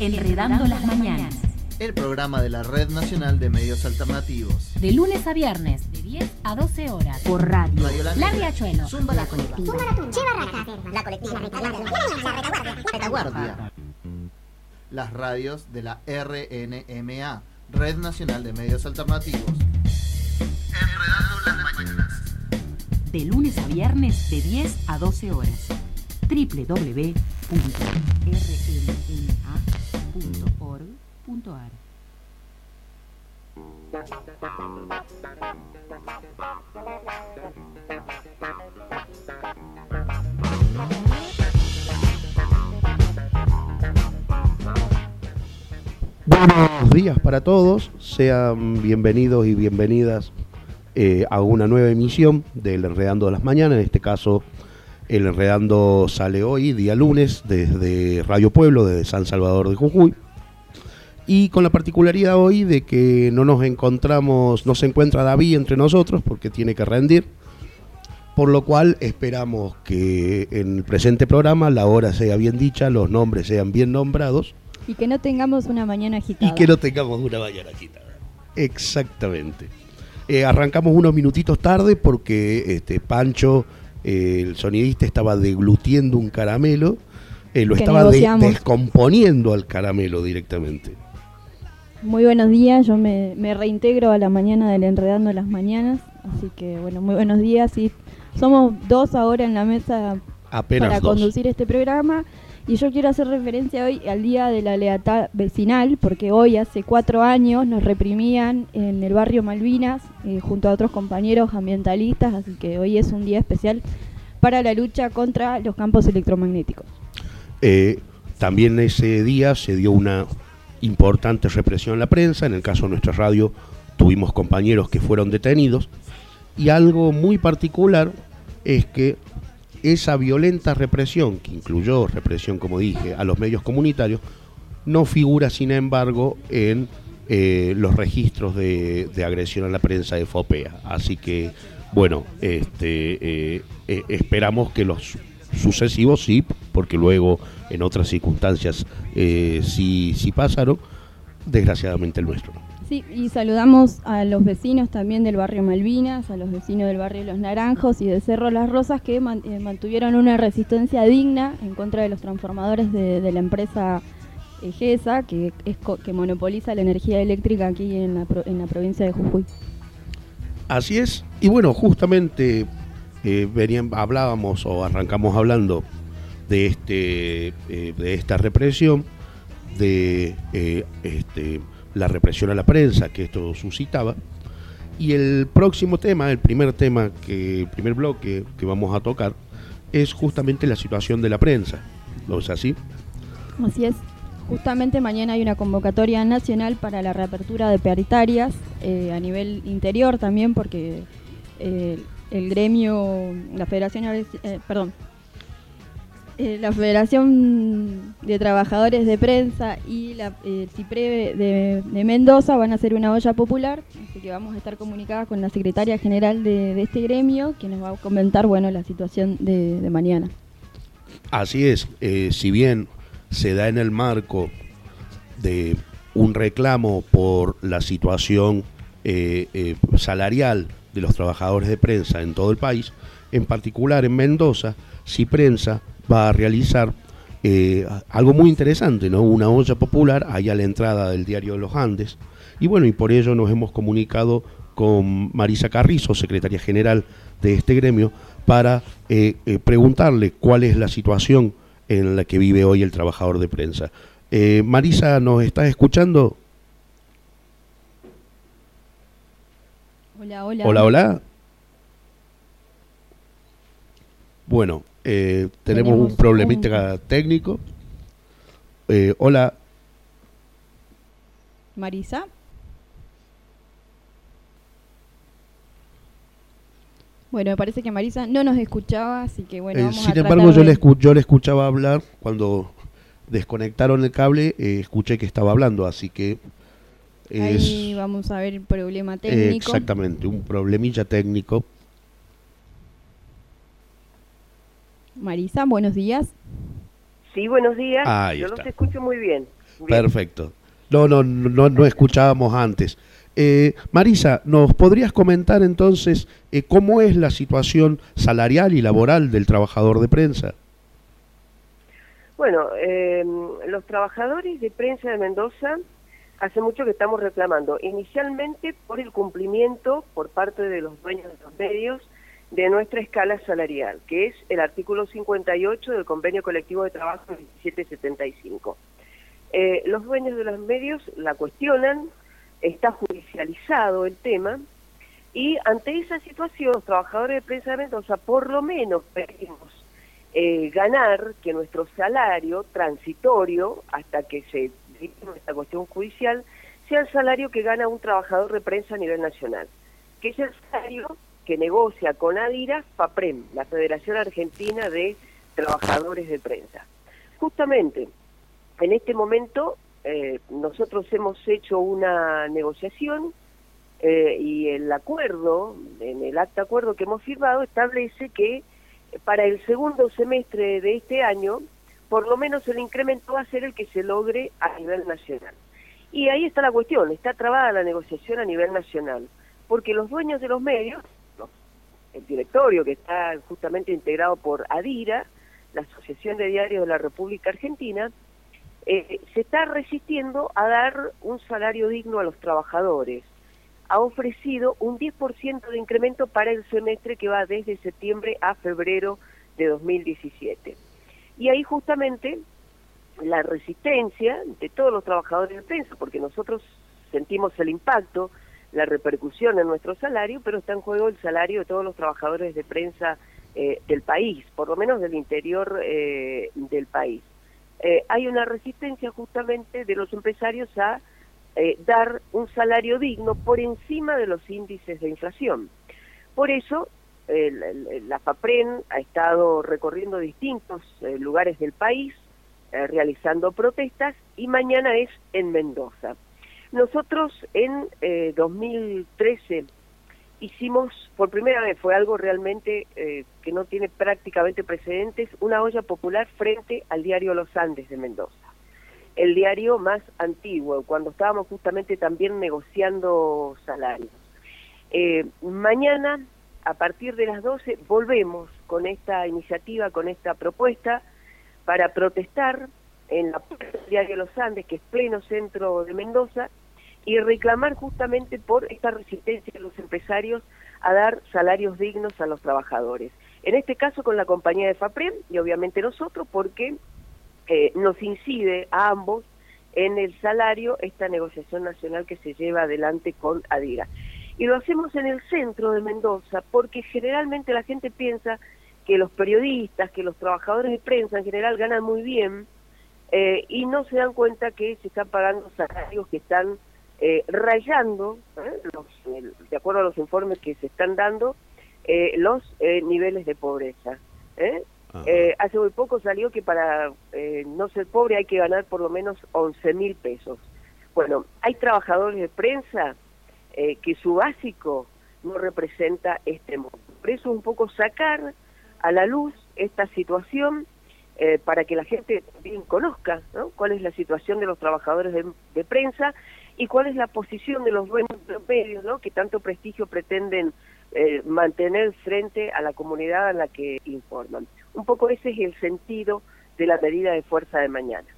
Enredando las Mañanas. El programa de la Red Nacional de Medios Alternativos. De lunes a viernes, de 10 a 12 horas. Por radio. Radio La La. Riachuelo. Zumba la colectiva. La colectiva, la Retaguardia. Las radios de la RNMA, Red Nacional de Medios Alternativos. Enredando las Mañanas. De lunes a viernes, de 10 a 12 horas. www.rnma.org.ar Buenos días para todos, sean bienvenidos y bienvenidas eh, a una nueva emisión del Enredando de las Mañanas, en este caso el Enredando sale hoy, día lunes, desde Radio Pueblo, desde San Salvador de Jujuy, y con la particularidad hoy de que no nos encontramos, no se encuentra David entre nosotros porque tiene que rendir, por lo cual esperamos que en el presente programa la hora sea bien dicha, los nombres sean bien nombrados, Y que no tengamos una mañana agitada. y que no tengamos una mañana agitada. Exactamente. Eh, arrancamos unos minutitos tarde porque este Pancho, eh, el sonidista, estaba deglutiendo un caramelo. eh, lo Que estaba de- descomponiendo al caramelo directamente. Muy buenos días, yo me, me reintegro a la mañana del Enredando las Mañanas, así que bueno, muy buenos días. Y somos dos ahora en la mesa Apenas para dos. conducir este programa y yo quiero hacer referencia hoy al Día de la Lealtad Vecinal, porque hoy hace cuatro años nos reprimían en el barrio Malvinas eh, junto a otros compañeros ambientalistas, así que hoy es un día especial para la lucha contra los campos electromagnéticos. Eh, también ese día se dio una importante represión en la prensa. En el caso de nuestra radio tuvimos compañeros que fueron detenidos. Y algo muy particular es que esa violenta represión, que incluyó represión, como dije, a los medios comunitarios, no figura, sin embargo, en eh, los registros de, de agresión a la prensa de FOPEA. Así que, bueno, este, eh, eh, esperamos que los sucesivos sí, porque luego en otras circunstancias eh, sí, sí pasaron, desgraciadamente el nuestro. Sí, y saludamos a los vecinos también del barrio Malvinas, a los vecinos del barrio Los Naranjos y de Cerro Las Rosas que man- eh, mantuvieron una resistencia digna en contra de los transformadores de, de la empresa EGESA, que, es que monopoliza la energía eléctrica aquí en la, en la provincia de Jujuy. Así es, y bueno, justamente eh, venían- hablábamos o arrancamos hablando de, este, eh, de esta represión, de eh, este, la represión a la prensa que esto suscitaba. Y el próximo tema, el primer tema, que, el primer bloque que vamos a tocar, es justamente la situación de la prensa. ¿No es así? Así es. Justamente mañana hay una convocatoria nacional para la reapertura de paritarias eh, a nivel interior también, porque el gremio, la Federación, eh, perdón, eh, la Federación de Trabajadores de Prensa y la eh, CIPRE de, Mendoza van a hacer una olla popular, así que vamos a estar comunicadas con la secretaria general de, este gremio, que nos va a comentar bueno la situación de, mañana. Así es, eh, si bien se da en el marco de un reclamo por la situación salarial de los trabajadores de prensa en todo el país, en particular en Mendoza, si prensa va a realizar eh, algo muy interesante, ¿no? Una olla popular ahí a la entrada del diario Los Andes. Y bueno, y por ello nos hemos comunicado con Marisa Carrizo, secretaria general de este gremio, para eh, eh, preguntarle cuál es la situación en la que vive hoy el trabajador de prensa. Marisa, ¿nos estás escuchando? Hola, hola. Hola, hola. Bueno, eh, tenemos, Tenemos un problemita técnico. Eh, hola, Marisa. Bueno, me parece que Marisa no nos escuchaba, así que bueno, Eh, vamos sin embargo, yo le, escu- yo le escuchaba hablar cuando desconectaron el cable, eh, escuché que estaba hablando, así que es Ahí vamos a ver el problema eh, técnico. exactamente un problemilla técnico. Marisa, buenos días. Sí, buenos días. Ahí Yo está. los escucho muy bien. Perfecto. No, no, no, no escuchábamos antes. Eh, Marisa, ¿nos podrías comentar entonces eh, cómo es la situación salarial y laboral del trabajador de prensa? Bueno, eh, los trabajadores de prensa de Mendoza hace mucho que estamos reclamando, inicialmente por el cumplimiento por parte de los dueños de los medios de nuestra escala salarial, que es el artículo 58 del Convenio Colectivo de Trabajo 1775. Eh, los dueños de los medios la cuestionan, está judicializado el tema, y ante esa situación, los trabajadores de prensa de Mendoza por lo menos pedimos eh, ganar que nuestro salario transitorio, hasta que se esta cuestión judicial, sea el salario que gana un trabajador de prensa a nivel nacional, que es el salario que negocia con Adira FAPREM, la Federación Argentina de Trabajadores de Prensa. Justamente, en este momento eh, nosotros hemos hecho una negociación eh, y el acuerdo, en el acta acuerdo que hemos firmado, establece que para el segundo semestre de este año por lo menos el incremento va a ser el que se logre a nivel nacional. Y ahí está la cuestión, está trabada la negociación a nivel nacional, porque los dueños de los medios, el directorio que está justamente integrado por ADIRA, la Asociación de Diarios de la República Argentina, eh, se está resistiendo a dar un salario digno a los trabajadores. Ha ofrecido un 10% de incremento para el semestre que va desde septiembre a febrero de 2017. Y ahí justamente la resistencia de todos los trabajadores de prensa, porque nosotros sentimos el impacto, la repercusión en nuestro salario, pero está en juego el salario de todos los trabajadores de prensa eh, del país, por lo menos del interior eh, del país. Eh, hay una resistencia justamente de los empresarios a dar un salario digno por encima de los índices de inflación. Por eso la FAPREN ha estado recorriendo distintos eh, lugares del país, eh, realizando protestas, y mañana es en Mendoza. Nosotros en 2013 eh, hicimos, por primera vez, fue algo realmente que no tiene prácticamente precedentes, una olla popular frente al diario Los Andes de Mendoza. El diario más antiguo, cuando estábamos justamente también negociando salarios. mañana a partir de las 12 volvemos con esta iniciativa, con esta propuesta, para protestar en la puerta diario Los Andes, que es pleno centro de Mendoza, y reclamar justamente por esta resistencia de los empresarios a dar salarios dignos a los trabajadores. En este caso con la compañía de FAPREM y obviamente nosotros porque eh, nos incide a ambos en el salario esta negociación nacional que se lleva adelante con ADIRA. Y lo hacemos en el centro de Mendoza porque generalmente la gente piensa que los periodistas, que los trabajadores de prensa en general ganan muy bien eh, y no se dan cuenta que se están pagando salarios que están eh, rayando, ¿eh? los, de acuerdo a los informes que se están dando, los niveles de pobreza. hace muy poco salió que para no ser pobre hay que ganar por lo menos 11 mil pesos. Bueno, hay trabajadores de prensa eh, que su básico no representa este mundo. Por eso un poco sacar a la luz esta situación eh, para que la gente también conozca cuál es la situación de los trabajadores de, prensa y cuál es la posición de los dueños de los medios que tanto prestigio pretenden eh, mantener frente a la comunidad a la que informan. Un poco ese es el sentido de la medida de fuerza de mañana.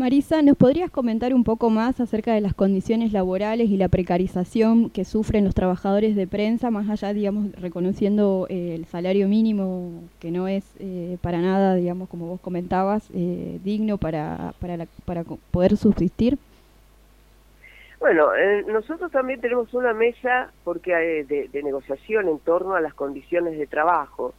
Marisa, ¿nos podrías comentar un poco más acerca de las condiciones laborales y la precarización que sufren los trabajadores de prensa, más allá, digamos, reconociendo eh, el salario mínimo, que no es eh, para nada, digamos, como vos comentabas, eh, digno para, para, para poder subsistir? Bueno, nosotros también tenemos una mesa porque de, de, negociación en torno a las condiciones de trabajo,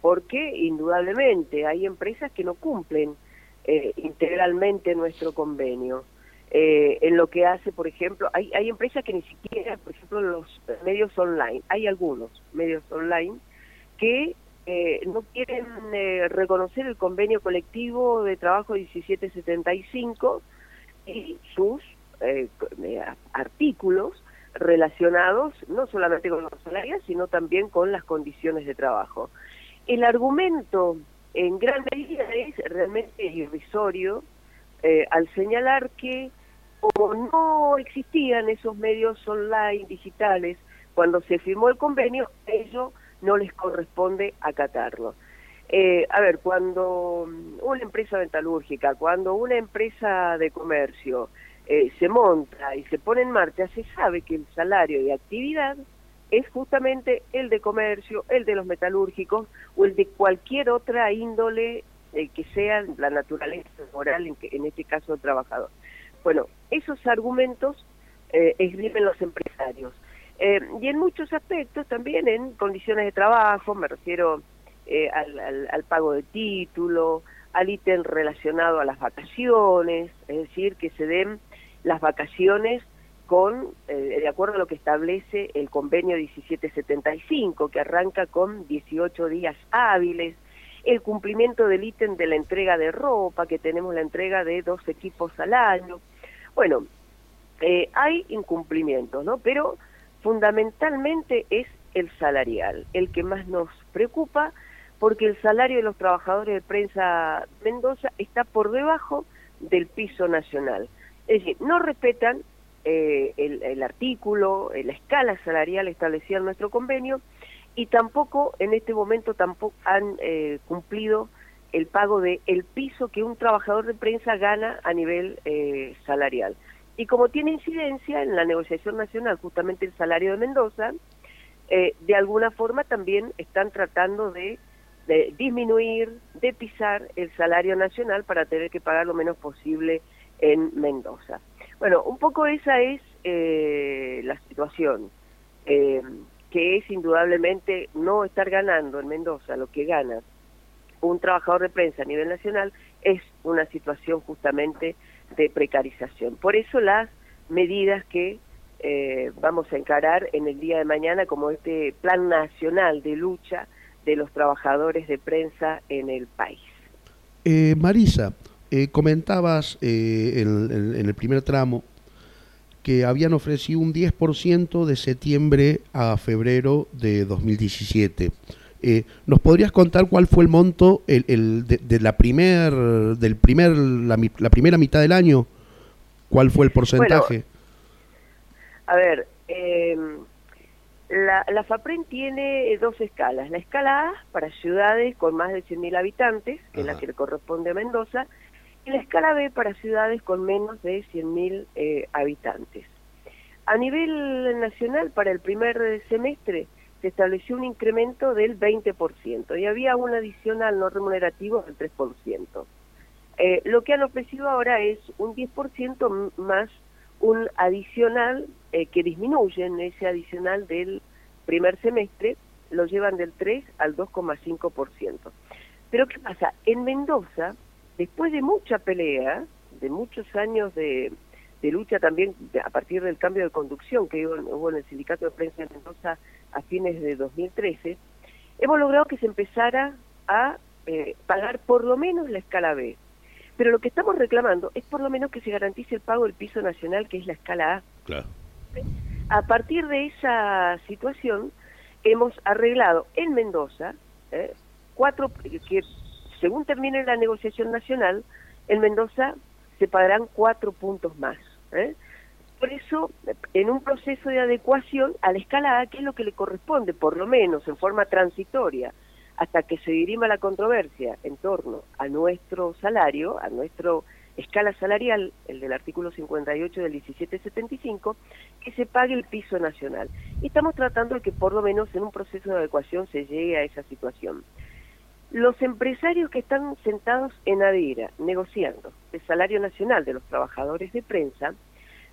porque indudablemente hay empresas que no cumplen eh, integralmente nuestro convenio. Eh, en lo que hace, por ejemplo, hay, hay empresas que ni siquiera, por ejemplo, los medios online, hay algunos medios online que eh, no quieren reconocer el convenio colectivo de trabajo 1775 y sus artículos relacionados no solamente con los salarios, sino también con las condiciones de trabajo. El argumento en gran medida es realmente irrisorio eh, al señalar que como no existían esos medios online digitales cuando se firmó el convenio, ello no les corresponde acatarlo. Eh, a ver, cuando una empresa metalúrgica, cuando una empresa de comercio eh, se monta y se pone en marcha, se sabe que el salario de actividad es justamente el de comercio, el de los metalúrgicos o el de cualquier otra índole eh, que sea la naturaleza moral, en, que, en este caso el trabajador. Bueno, esos argumentos eh, esgrimen los empresarios. Eh, y en muchos aspectos también en condiciones de trabajo, me refiero eh, al, pago de título, al ítem relacionado a las vacaciones, es decir, que se den las vacaciones con, eh, de acuerdo a lo que establece el convenio 1775, que arranca con 18 días hábiles, el cumplimiento del ítem de la entrega de ropa, que tenemos la entrega de dos equipos al año. Bueno, eh, hay incumplimientos, ¿no? Pero fundamentalmente es el salarial, el que más nos preocupa, porque el salario de los trabajadores de prensa Mendoza está por debajo del piso nacional. Es decir, no respetan eh, el, artículo, eh, la escala salarial establecida en nuestro convenio y tampoco en este momento tampoco han eh, cumplido el pago de el piso que un trabajador de prensa gana a nivel salarial. Y como tiene incidencia en la negociación nacional justamente el salario de Mendoza, de alguna forma también están tratando de de disminuir, de pisar el salario nacional para tener que pagar lo menos posible en Mendoza. Bueno, un poco esa es eh, la situación, eh, que es indudablemente no estar ganando en Mendoza lo que gana un trabajador de prensa a nivel nacional es una situación justamente de precarización. Por eso las medidas que eh, vamos a encarar en el día de mañana como este plan nacional de lucha de los trabajadores de prensa en el país. Eh, Marisa, eh, comentabas eh, en, el primer tramo que habían ofrecido un 10% de septiembre a febrero de 2017. ¿Nos podrías contar cuál fue el monto el, de, la primer, del primer, la, primera mitad del año? ¿Cuál fue el porcentaje? a ver, eh, la, la FAPREN tiene dos escalas. La escala A para ciudades con más de 100.000 habitantes, que es la que le corresponde a Mendoza, y la escala B para ciudades con menos de 100.000 eh, habitantes. A nivel nacional, para el primer semestre, se estableció un incremento del 20% y había un adicional no remunerativo del 3%. Eh, lo que han ofrecido ahora es un 10% más un adicional eh, que disminuyen ese adicional del primer semestre, lo llevan del 3 al 2,5%. Pero ¿qué pasa? En Mendoza, después de mucha pelea, de muchos años de, lucha también a partir del cambio de conducción que hubo, en el Sindicato de Prensa de Mendoza a fines de 2013, hemos logrado que se empezara a eh, pagar por lo menos la escala B. Pero lo que estamos reclamando es por lo menos que se garantice el pago del piso nacional, que es la escala A. Claro. A partir de esa situación, hemos arreglado en Mendoza eh, cuatro, que según termine la negociación nacional, en Mendoza se pagarán cuatro puntos más. ¿eh? Por eso, en un proceso de adecuación a la escala A, que es lo que le corresponde, por lo menos en forma transitoria, hasta que se dirima la controversia en torno a nuestro salario, a nuestro escala salarial, el del artículo 58 del 1775, que se pague el piso nacional. Estamos tratando de que por lo menos en un proceso de adecuación se llegue a esa situación. Los empresarios que están sentados en Adira negociando el salario nacional de los trabajadores de prensa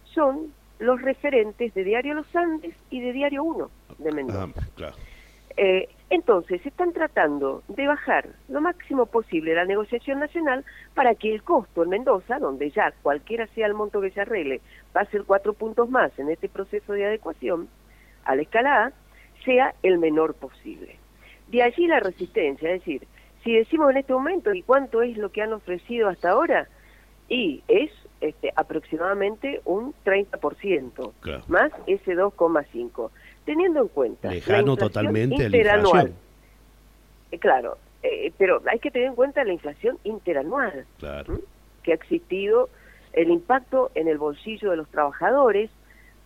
son los referentes de Diario Los Andes y de Diario 1 de Mendoza. Ah, eh, entonces, están tratando de bajar lo máximo posible la negociación nacional para que el costo en Mendoza, donde ya cualquiera sea el monto que se arregle, va a ser cuatro puntos más en este proceso de adecuación a la escala A, sea el menor posible. De allí la resistencia, es decir, si decimos en este momento y cuánto es lo que han ofrecido hasta ahora, y es este, aproximadamente un 30%, más ese 2,5% teniendo en cuenta lejano totalmente interanual. Eh, claro, eh, pero hay que tener en cuenta la inflación interanual. Claro. que ha existido el impacto en el bolsillo de los trabajadores,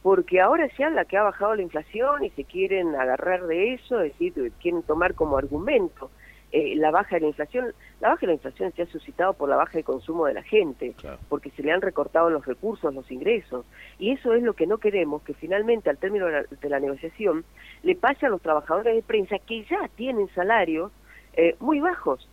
porque ahora se habla que ha bajado la inflación y se quieren agarrar de eso, es decir, quieren tomar como argumento eh, la baja de la inflación. La baja de la inflación se ha suscitado por la baja de consumo de la gente, porque se le han recortado los recursos, los ingresos, y eso es lo que no queremos, que finalmente al término de la, negociación le pase a los trabajadores de prensa que ya tienen salarios eh, muy bajos,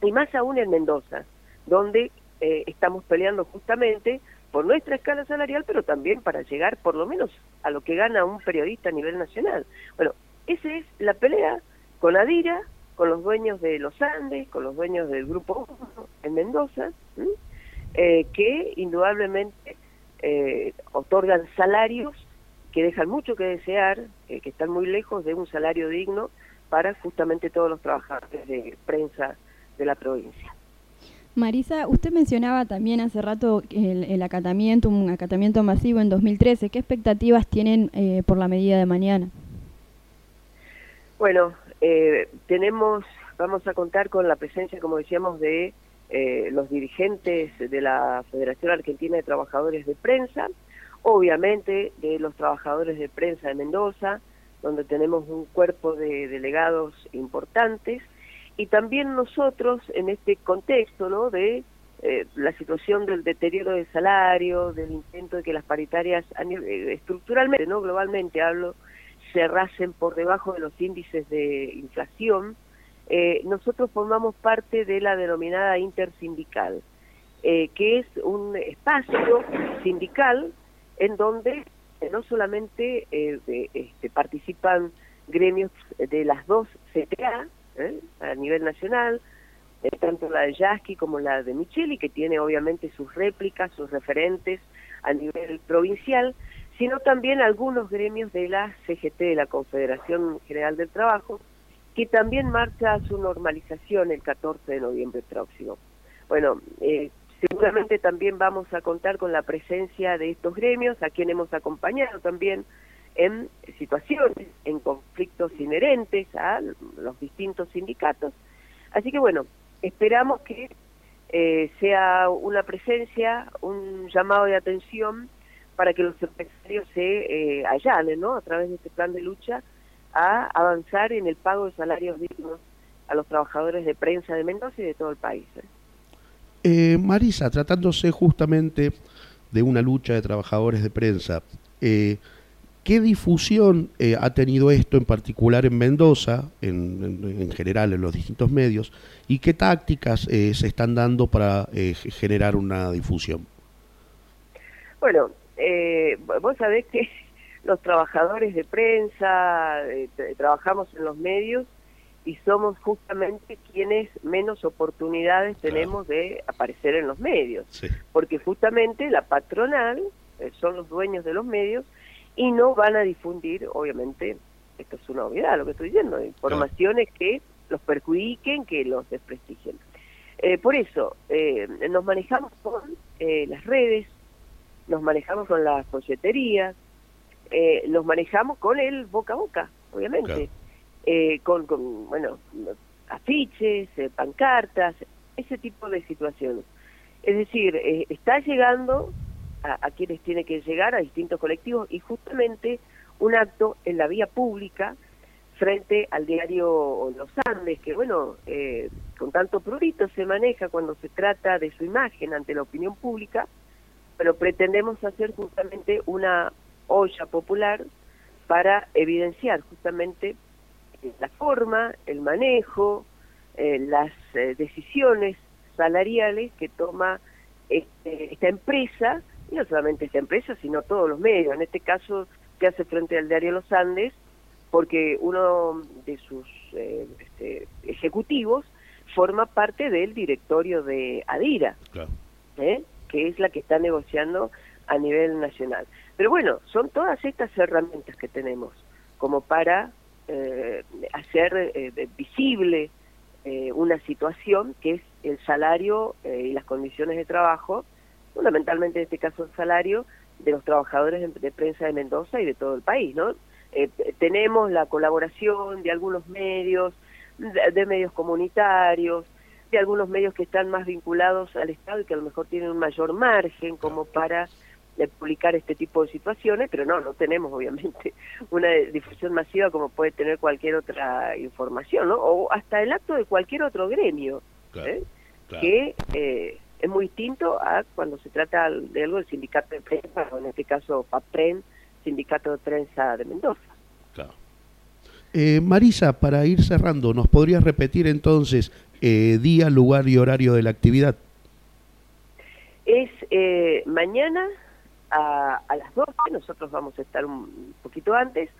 y más aún en Mendoza, donde eh, estamos peleando justamente por nuestra escala salarial, pero también para llegar por lo menos a lo que gana un periodista a nivel nacional. Bueno, esa es la pelea con Adira, con los dueños de los Andes, con los dueños del Grupo 1 en Mendoza, eh, que indudablemente eh, otorgan salarios que dejan mucho que desear, eh, que están muy lejos de un salario digno para justamente todos los trabajadores de prensa de la provincia. Marisa, usted mencionaba también hace rato el, acatamiento, un acatamiento masivo en 2013. ¿Qué expectativas tienen eh, por la medida de mañana? Bueno, eh, tenemos, vamos a contar con la presencia, como decíamos, de eh, los dirigentes de la Federación Argentina de Trabajadores de Prensa, obviamente de los trabajadores de prensa de Mendoza, donde tenemos un cuerpo de delegados importantes, y también nosotros en este contexto ¿no? de eh, la situación del deterioro de salario, del intento de que las paritarias eh, estructuralmente, no globalmente hablo, se rasen por debajo de los índices de inflación, eh, nosotros formamos parte de la denominada intersindical, que es un espacio sindical en donde no solamente este, participan gremios de las dos CTA, ¿eh? a nivel nacional, eh, tanto la de Yasky como la de Micheli, que tiene obviamente sus réplicas, sus referentes a nivel provincial, sino también algunos gremios de la CGT, de la Confederación General del Trabajo, que también marcha a su normalización el 14 de noviembre próximo. Bueno, eh, seguramente también vamos a contar con la presencia de estos gremios, a quien hemos acompañado también en situaciones, en conflictos inherentes a los distintos sindicatos. Así que bueno, esperamos que eh, sea una presencia, un llamado de atención para que los empresarios se eh, allanen, ¿no? A través de este plan de lucha a avanzar en el pago de salarios dignos a los trabajadores de prensa de Mendoza y de todo el país. ¿eh? eh Marisa, tratándose justamente de una lucha de trabajadores de prensa, eh, ¿Qué difusión eh, ha tenido esto en particular en Mendoza, en, general en los distintos medios, y qué tácticas eh, se están dando para eh, generar una difusión? Bueno, vos sabés que los trabajadores de prensa, trabajamos en los medios y somos justamente quienes menos oportunidades tenemos de aparecer en los medios, porque justamente la patronal son los dueños de los medios y no van a difundir, obviamente, esto es una obviedad lo que estoy diciendo, informaciones que los perjudiquen, que los desprestigien. Eh, por eso, eh, nos manejamos con eh, las redes, nos manejamos con las folleterías, nos manejamos con el boca a boca, obviamente, con, con, bueno, afiches, pancartas, ese tipo de situaciones. Es decir, está llegando a, quienes tiene que llegar, a distintos colectivos, y justamente un acto en la vía pública frente al diario Los Andes, que bueno, eh, con tanto prurito se maneja cuando se trata de su imagen ante la opinión pública, pero pretendemos hacer justamente una olla popular para evidenciar justamente la forma, el manejo, eh, las eh, decisiones salariales que toma este, esta empresa y no solamente esta empresa, sino todos los medios. En este caso se hace frente al diario Los Andes, porque uno de sus eh, este, ejecutivos forma parte del directorio de Adira, ¿eh? que es la que está negociando a nivel nacional. Pero bueno, son todas estas herramientas que tenemos como para eh, hacer visible una situación que es el salario y las condiciones de trabajo fundamentalmente en este caso el salario de los trabajadores de, prensa de Mendoza y de todo el país, ¿no? Eh, tenemos la colaboración de algunos medios, de, medios comunitarios, de algunos medios que están más vinculados al Estado y que a lo mejor tienen un mayor margen como para eh, publicar este tipo de situaciones, pero no, no tenemos obviamente una difusión masiva como puede tener cualquier otra información, ¿no? O hasta el acto de cualquier otro gremio, Claro, ¿eh? claro. que eh, es muy distinto a cuando se trata de algo del sindicato de prensa, o en este caso FAPREN, Sindicato de Prensa de Mendoza. Claro. Eh, Marisa, para ir cerrando, ¿nos podrías repetir entonces eh, día, lugar y horario de la actividad? Es eh, mañana a, a las 12, nosotros vamos a estar un poquito antes,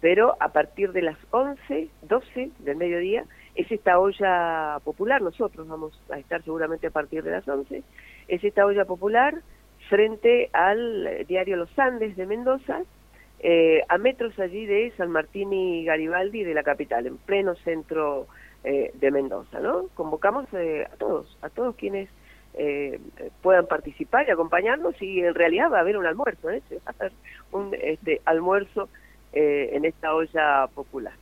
pero a partir de las 11, 12 del mediodía, es esta olla popular, nosotros vamos a estar seguramente a partir de las 11, es esta olla popular frente al eh, diario Los Andes de Mendoza, eh, a metros allí de San Martín y Garibaldi de la capital, en pleno centro eh, de Mendoza, ¿no? Convocamos eh, a todos, a todos quienes eh, puedan participar y acompañarnos y en realidad va a haber un almuerzo, ¿eh? Se va a hacer un este, almuerzo en esta olla popular.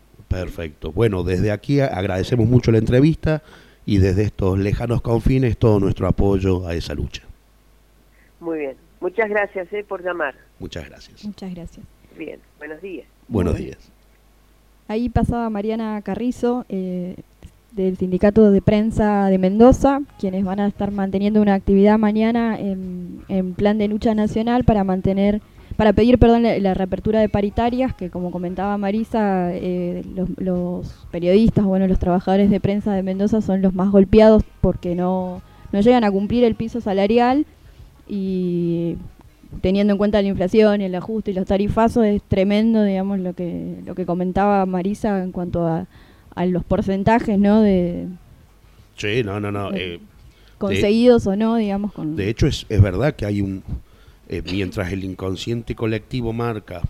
Perfecto. Bueno, desde aquí agradecemos mucho la entrevista y desde estos lejanos confines todo nuestro apoyo a esa lucha. Muy bien. Muchas gracias eh, por llamar. Muchas gracias. Muchas gracias. Bien, buenos días. Buenos Bueno. días. Ahí pasaba Mariana Carrizo, eh, del Sindicato de Prensa de Mendoza, quienes van a estar manteniendo una actividad mañana en, en plan de lucha nacional para mantener, para pedir perdón la, la reapertura de paritarias, que como comentaba Marisa, eh, los, los periodistas, bueno, los trabajadores de prensa de Mendoza son los más golpeados porque no, no llegan a cumplir el piso salarial y teniendo en cuenta la inflación el ajuste y los tarifazos es tremendo digamos lo que lo que comentaba Marisa en cuanto a, a los porcentajes no de Sí, no, no, no. eh, conseguidos o no digamos con De hecho, es, es verdad que hay un... eh, mientras el inconsciente colectivo marca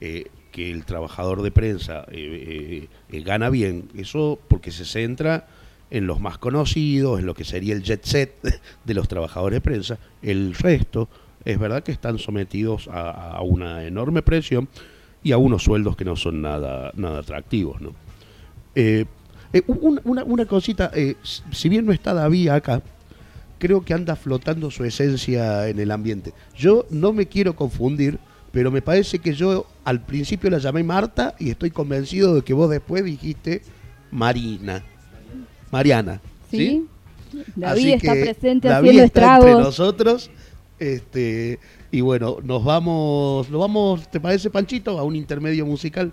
eh, que el trabajador de prensa eh, gana bien, eso porque se centra en los más conocidos, en lo que sería el jet set de los trabajadores de prensa, el resto es verdad que están sometidos a, una enorme presión y a unos sueldos que no son nada, nada atractivos, ¿no? Un- una, una cosita, si bien no está David acá, creo que anda flotando su esencia en el ambiente. Yo no me quiero confundir, pero me parece que yo al principio la llamé Marta y estoy convencido de que vos después dijiste Marina. Mariana. sí, David Así está que presente David haciendo está entre estragos nosotros. Este, y bueno, nos vamos, nos vamos, ¿te parece Panchito? A un intermedio musical.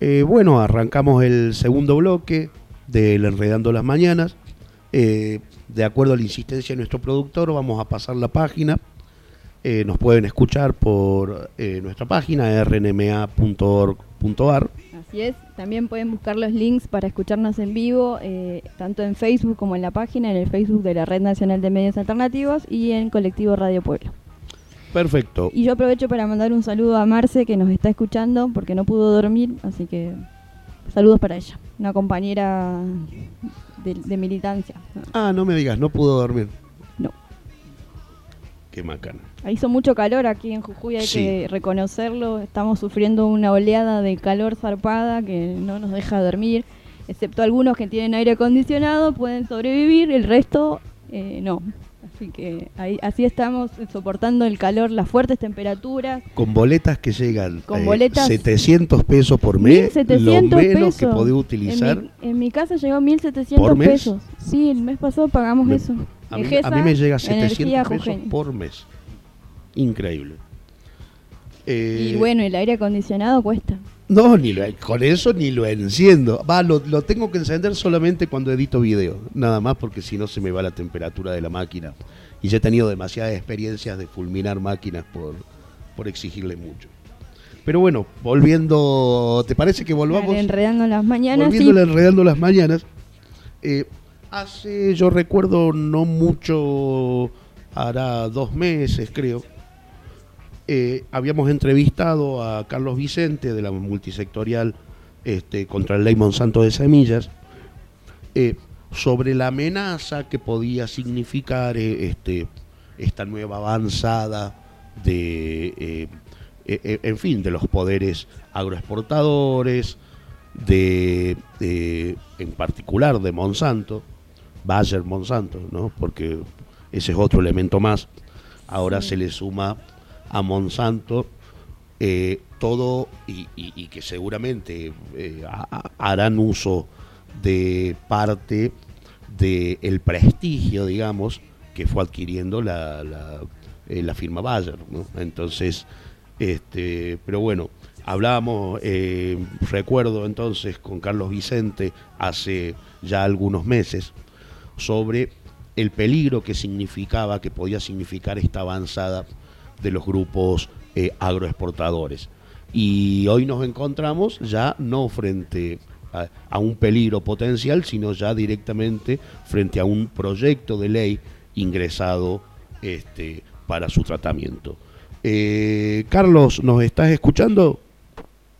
Eh, bueno, arrancamos el segundo bloque del Enredando las Mañanas. Eh, de acuerdo a la insistencia de nuestro productor, vamos a pasar la página. Eh, nos pueden escuchar por nuestra página rnma.org.ar. Así es, también pueden buscar los links para escucharnos en vivo, eh, tanto en Facebook como en la página, en el Facebook de la Red Nacional de Medios Alternativos y en Colectivo Radio Pueblo. Perfecto. Y yo aprovecho para mandar un saludo a Marce que nos está escuchando porque no pudo dormir, así que saludos para ella, una compañera de, de militancia. Ah, no me digas, no pudo dormir. Qué macana. Hizo mucho calor aquí en Jujuy, hay Sí. que reconocerlo. Estamos sufriendo una oleada de calor zarpada que no nos deja dormir. Excepto algunos que tienen aire acondicionado, pueden sobrevivir, el resto eh, no. Así que ahí, así estamos soportando el calor, las fuertes temperaturas. Con boletas que llegan Con eh, boletas- 700 pesos por mes, 1.700 lo menos pesos. que podés utilizar. En mi, en mi casa llegó 1.700 ¿Por mes? pesos. Sí, el mes pasado pagamos Me- eso. A mí, Egesa, a mí me llega Energía 700 pesos Jujeña. por mes. Increíble. Eh, Y bueno, el aire acondicionado cuesta. No, ni lo, con eso ni lo enciendo. Va, lo, lo tengo que encender solamente cuando edito video. Nada más porque si no se me va la temperatura de la máquina. Y ya he tenido demasiadas experiencias de fulminar máquinas por, por exigirle mucho. Pero bueno, volviendo, ¿te parece que volvamos? Enredando las mañanas. sí. Volviéndole enredando las mañanas. eh, hace, yo recuerdo, no mucho, hará dos meses creo, eh, habíamos entrevistado a Carlos Vicente de la multisectorial este, contra la ley Monsanto de Semillas eh, sobre la amenaza que podía significar eh, este, esta nueva avanzada de, en fin, de los poderes agroexportadores, de- en particular de Monsanto, Bayer Monsanto, ¿no? porque ese es otro elemento más. Ahora se le suma a Monsanto eh, todo y, y- y que seguramente eh, ha- ha- harán uso de parte del prestigio, digamos, que fue adquiriendo la, la, eh, la firma Bayer. ¿no? Entonces, este, pero bueno, hablábamos, recuerdo entonces con Carlos Vicente hace ya algunos meses, sobre el peligro que significaba, que podía significar esta avanzada de los grupos eh, agroexportadores. Y hoy nos encontramos ya no frente a, un peligro potencial, sino ya directamente frente a un proyecto de ley ingresado este, para su tratamiento. Eh, Carlos, ¿nos estás escuchando?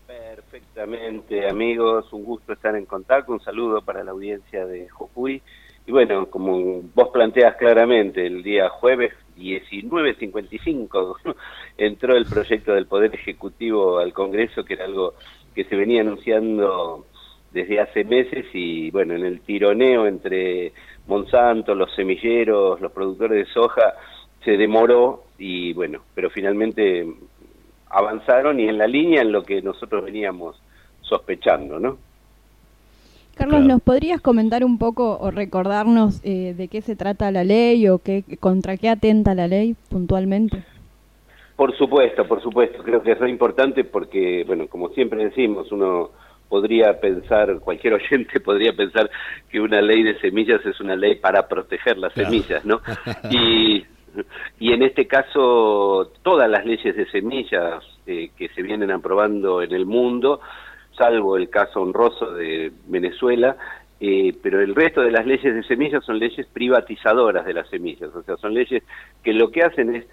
Perfectamente, amigos, un gusto estar en contacto, un saludo para la audiencia de Jujuy. Y bueno, como vos planteas claramente, el día jueves 19.55 entró el proyecto del Poder Ejecutivo al Congreso, que era algo que se venía anunciando desde hace meses y bueno, en el tironeo entre Monsanto, los semilleros, los productores de soja, se demoró y bueno, pero finalmente avanzaron y en la línea en lo que nosotros veníamos sospechando, ¿no? Carlos, Claro. ¿nos podrías comentar un poco o recordarnos eh, de qué se trata la ley o qué, contra qué atenta la ley puntualmente? Por supuesto, por supuesto, creo que es re importante porque, bueno, como siempre decimos, uno podría pensar, cualquier oyente podría pensar que una ley de semillas es una ley para proteger las Claro. semillas, ¿no? Y, y en este caso, todas las leyes de semillas eh, que se vienen aprobando en el mundo, salvo el caso honroso de Venezuela, eh, pero el resto de las leyes de semillas son leyes privatizadoras de las semillas, o sea, son leyes que lo que hacen es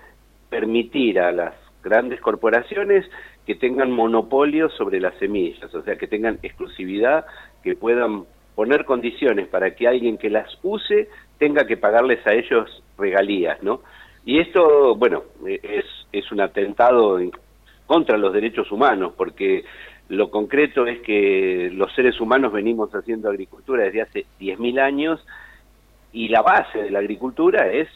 permitir a las grandes corporaciones que tengan monopolio sobre las semillas, o sea, que tengan exclusividad, que puedan poner condiciones para que alguien que las use tenga que pagarles a ellos regalías, ¿no? Y esto, bueno, es, es un atentado contra los derechos humanos, porque lo concreto es que los seres humanos venimos haciendo agricultura desde hace 10.000 años y la base de la agricultura es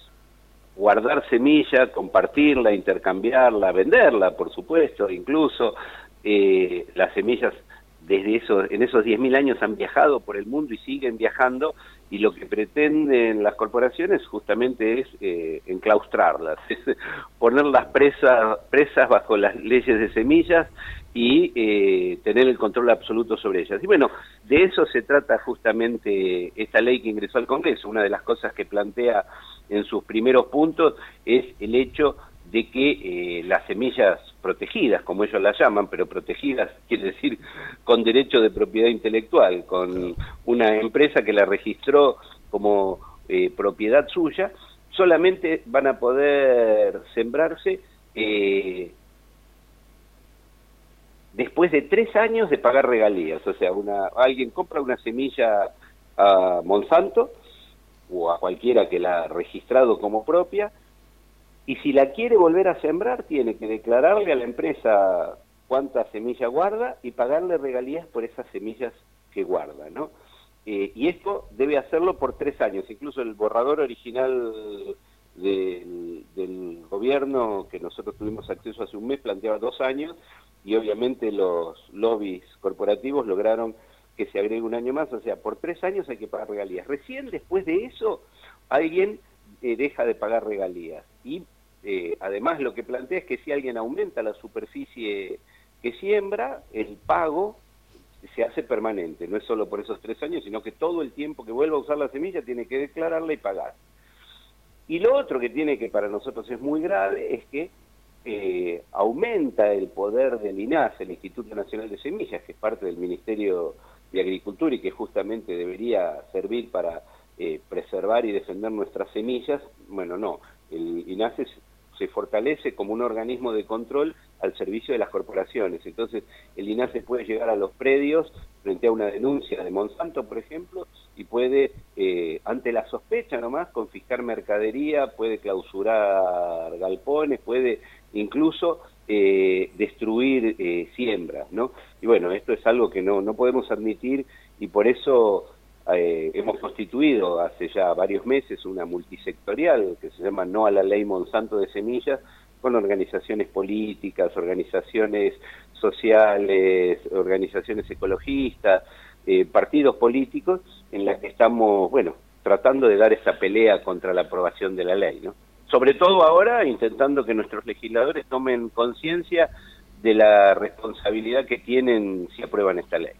guardar semilla, compartirla, intercambiarla, venderla, por supuesto, incluso eh, las semillas desde esos, en esos 10.000 años han viajado por el mundo y siguen viajando y lo que pretenden las corporaciones justamente es eh, enclaustrarlas, es ponerlas presas, presas bajo las leyes de semillas y eh, tener el control absoluto sobre ellas. Y bueno, de eso se trata justamente esta ley que ingresó al Congreso. Una de las cosas que plantea en sus primeros puntos es el hecho de que eh, las semillas protegidas, como ellos las llaman, pero protegidas quiere decir con derecho de propiedad intelectual, con una empresa que la registró como eh, propiedad suya, solamente van a poder sembrarse eh, después de tres años de pagar regalías. O sea, una, alguien compra una semilla a Monsanto o a cualquiera que la ha registrado como propia, y si la quiere volver a sembrar, tiene que declararle a la empresa cuánta semilla guarda y pagarle regalías por esas semillas que guarda, ¿no? Eh, y esto debe hacerlo por tres años. Incluso el borrador original del, gobierno que nosotros tuvimos acceso hace un mes planteaba dos años y obviamente los lobbies corporativos lograron que se agregue un año más, o sea, por tres años hay que pagar regalías. Recién después de eso alguien eh, deja de pagar regalías y eh, además, lo que plantea es que si alguien aumenta la superficie que siembra, el pago se hace permanente, no es solo por esos tres años, sino que todo el tiempo que vuelva a usar la semilla tiene que declararla y pagar. Y lo otro que tiene que para nosotros es muy grave es que eh, aumenta el poder del INAS, el Instituto Nacional de Semillas, que es parte del Ministerio de Agricultura y que justamente debería servir para eh, preservar y defender nuestras semillas. Bueno, no, el INAS es se fortalece como un organismo de control al servicio de las corporaciones. Entonces, el INASE puede llegar a los predios frente a una denuncia de Monsanto, por ejemplo, y puede, eh, ante la sospecha nomás, confiscar mercadería, puede clausurar galpones, puede incluso eh, destruir eh, siembras, ¿no? Y bueno, esto es algo que no, no podemos admitir y por eso eh, hemos constituido hace ya varios meses una multisectorial que se llama No a la Ley Monsanto de Semillas, con organizaciones políticas, organizaciones sociales, organizaciones ecologistas, eh, partidos políticos, en la que estamos, bueno, tratando de dar esa pelea contra la aprobación de la ley, ¿no? Sobre todo ahora intentando que nuestros legisladores tomen conciencia de la responsabilidad que tienen si aprueban esta ley.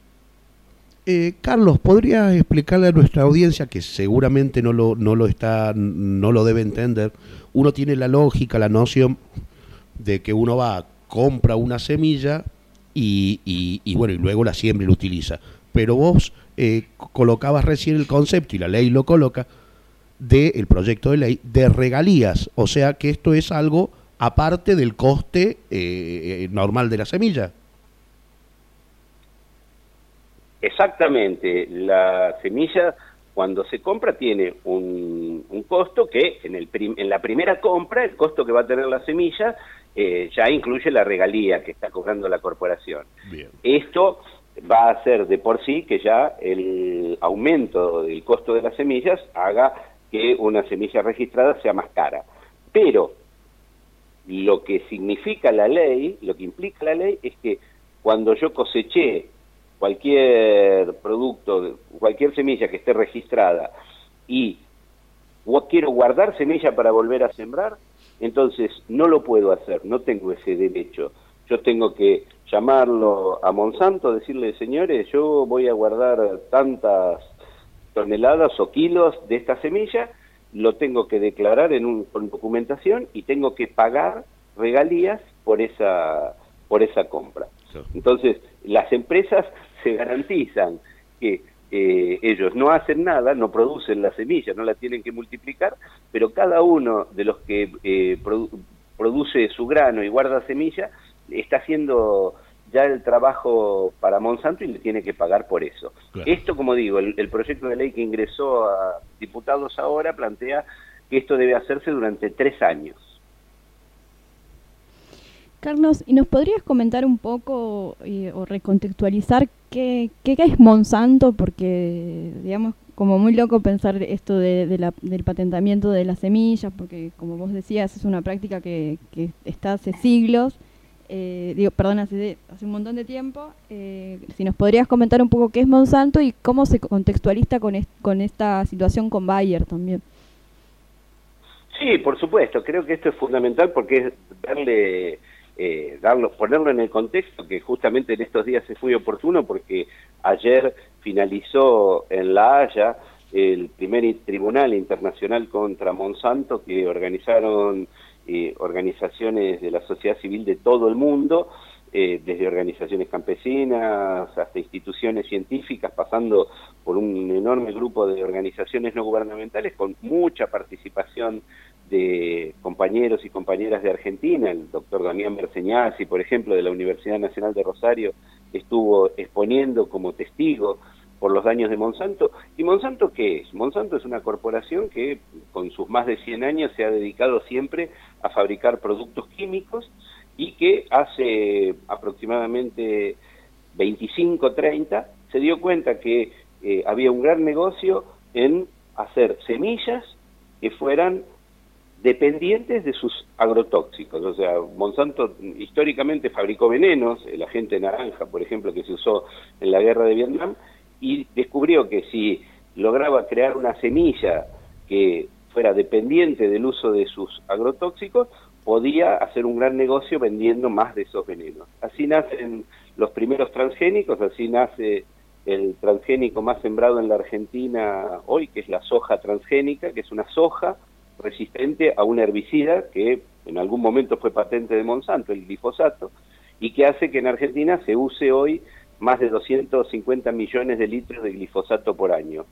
Eh, Carlos, ¿podría explicarle a nuestra audiencia que seguramente no lo, no lo está, no lo debe entender? Uno tiene la lógica, la noción de que uno va, compra una semilla y, y, bueno, y luego la siembra y la utiliza. Pero vos eh, colocabas recién el concepto, y la ley lo coloca, del proyecto de ley de regalías. O sea que esto es algo aparte del coste eh, normal de la semilla. Exactamente, la semilla cuando se compra tiene un, costo que en, el en la primera compra el costo que va a tener la semilla eh, ya incluye la regalía que está cobrando la corporación. Esto va a hacer de por sí que ya el aumento del costo de las semillas haga que una semilla registrada sea más cara. Pero lo que significa la ley, lo que implica la ley es que cuando yo coseché cualquier producto, cualquier semilla que esté registrada y quiero guardar semilla para volver a sembrar, entonces no lo puedo hacer, no tengo ese derecho. Yo tengo que llamarlo a Monsanto, decirle, señores, yo voy a guardar tantas toneladas o kilos de esta semilla, lo tengo que declarar en un, con documentación y tengo que pagar regalías por esa, por esa compra. Entonces, las empresas se garantizan que eh, ellos no hacen nada, no producen la semilla, no la tienen que multiplicar, pero cada uno de los que eh, produce su grano y guarda semilla está haciendo ya el trabajo para Monsanto y le tiene que pagar por eso. Esto, como digo, el, el, proyecto de ley que ingresó a diputados ahora plantea que esto debe hacerse durante tres años. ¿Y nos podrías comentar un poco eh, o recontextualizar qué, qué, es Monsanto? Porque, digamos, como muy loco pensar esto de, la, del patentamiento de las semillas, porque como vos decías, es una práctica que, que está hace siglos, eh, digo, perdón, hace, hace un montón de tiempo. Eh, si nos podrías comentar un poco qué es Monsanto y cómo se contextualiza con, con esta situación con Bayer también. Sí, por supuesto, creo que esto es fundamental porque es darle eh, darlo, ponerlo en el contexto que justamente en estos días es muy oportuno porque ayer finalizó en La Haya el primer tribunal internacional contra Monsanto que organizaron eh, organizaciones de la sociedad civil de todo el mundo, eh, desde organizaciones campesinas hasta instituciones científicas, pasando por un enorme grupo de organizaciones no gubernamentales con mucha participación de compañeros y compañeras de Argentina, el doctor Damián Berseñazzi, por ejemplo, de la Universidad Nacional de Rosario, estuvo exponiendo como testigo por los daños de Monsanto. ¿Y Monsanto qué es? Monsanto es una corporación que con sus más de 100 años se ha dedicado siempre a fabricar productos químicos y que hace aproximadamente 25, 30 se dio cuenta que eh, había un gran negocio en hacer semillas que fueran dependientes de sus agrotóxicos. O sea, Monsanto históricamente fabricó venenos, el agente naranja, por ejemplo, que se usó en la guerra de Vietnam, y descubrió que si lograba crear una semilla que fuera dependiente del uso de sus agrotóxicos, podía hacer un gran negocio vendiendo más de esos venenos. Así nacen los primeros transgénicos, así nace el transgénico más sembrado en la Argentina hoy, que es la soja transgénica, que es una soja resistente a un herbicida que en algún momento fue patente de Monsanto, el glifosato, y que hace que en Argentina se use hoy más de 250 millones de litros de glifosato por año.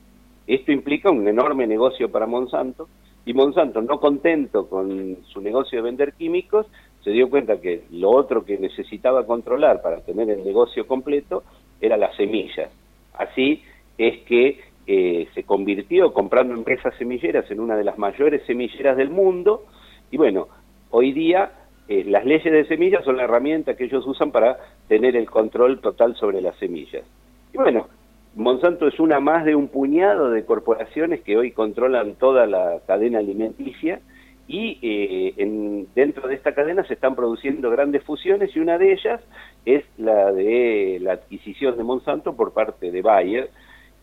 Esto implica un enorme negocio para Monsanto y Monsanto, no contento con su negocio de vender químicos, se dio cuenta que lo otro que necesitaba controlar para tener el negocio completo era las semillas. Así es que eh, se convirtió comprando empresas semilleras en una de las mayores semilleras del mundo y bueno, hoy día eh, las leyes de semillas son la herramienta que ellos usan para tener el control total sobre las semillas. Y bueno, Monsanto es una más de un puñado de corporaciones que hoy controlan toda la cadena alimenticia y eh, en, dentro de esta cadena se están produciendo grandes fusiones y una de ellas es la de la adquisición de Monsanto por parte de Bayer,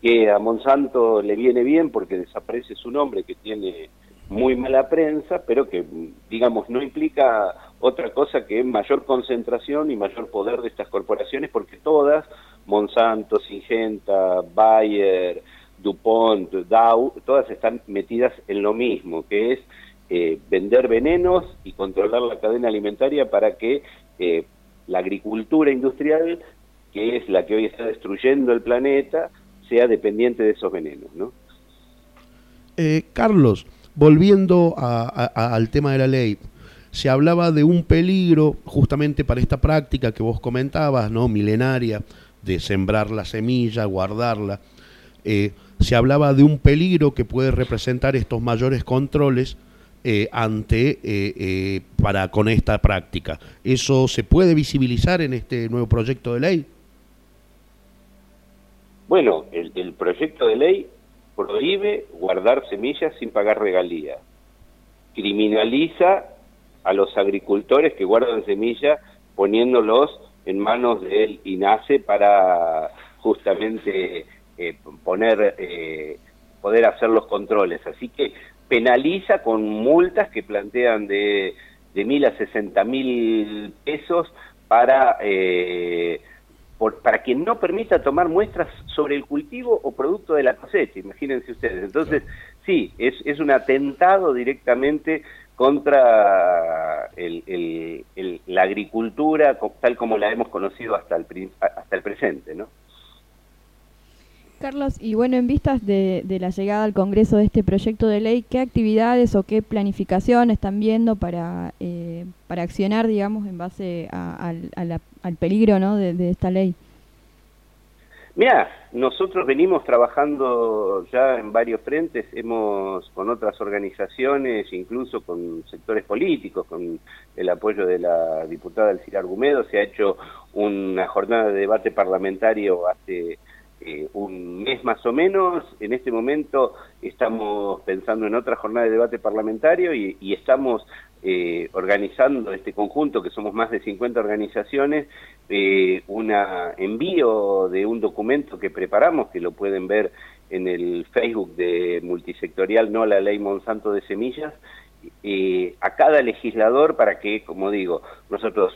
que a Monsanto le viene bien porque desaparece su nombre que tiene muy mala prensa, pero que, digamos, no implica otra cosa que mayor concentración y mayor poder de estas corporaciones, porque todas, Monsanto, Singenta, Bayer, DuPont, Dow, todas están metidas en lo mismo, que es eh, vender venenos y controlar la cadena alimentaria para que eh, la agricultura industrial, que es la que hoy está destruyendo el planeta, sea dependiente de esos venenos, ¿no? Eh, Carlos, volviendo al tema de la ley, se hablaba de un peligro justamente para esta práctica que vos comentabas, ¿no? Milenaria, de sembrar la semilla, guardarla. Eh, se hablaba de un peligro que puede representar estos mayores controles eh, ante para con esta práctica. ¿Eso se puede visibilizar en este nuevo proyecto de ley? Bueno, el, proyecto de ley prohíbe guardar semillas sin pagar regalías. Criminaliza a los agricultores que guardan semillas poniéndolos en manos del INASE para justamente eh, poner eh, poder hacer los controles. Así que penaliza con multas que plantean de, de mil a sesenta mil pesos para eh, para quien no permita tomar muestras sobre el cultivo o producto de la cosecha, imagínense ustedes. Entonces, sí, es, es un atentado directamente contra la agricultura tal como la hemos conocido hasta el, hasta el presente, ¿no? Carlos, y bueno, en vistas de, de, la llegada al Congreso de este proyecto de ley, ¿qué actividades o qué planificación están viendo para, eh, para accionar, digamos, en base a, al peligro ¿no? de, de esta ley? Mira, nosotros venimos trabajando ya en varios frentes, hemos con otras organizaciones, incluso con sectores políticos, con el apoyo de la diputada Elcira Argumedo, se ha hecho una jornada de debate parlamentario hace eh, un mes más o menos. En este momento estamos pensando en otra jornada de debate parlamentario y, y estamos eh, organizando este conjunto, que somos más de 50 organizaciones, eh, un envío de un documento que preparamos, que lo pueden ver en el Facebook de Multisectorial No la Ley Monsanto de Semillas, eh, a cada legislador para que, como digo, nosotros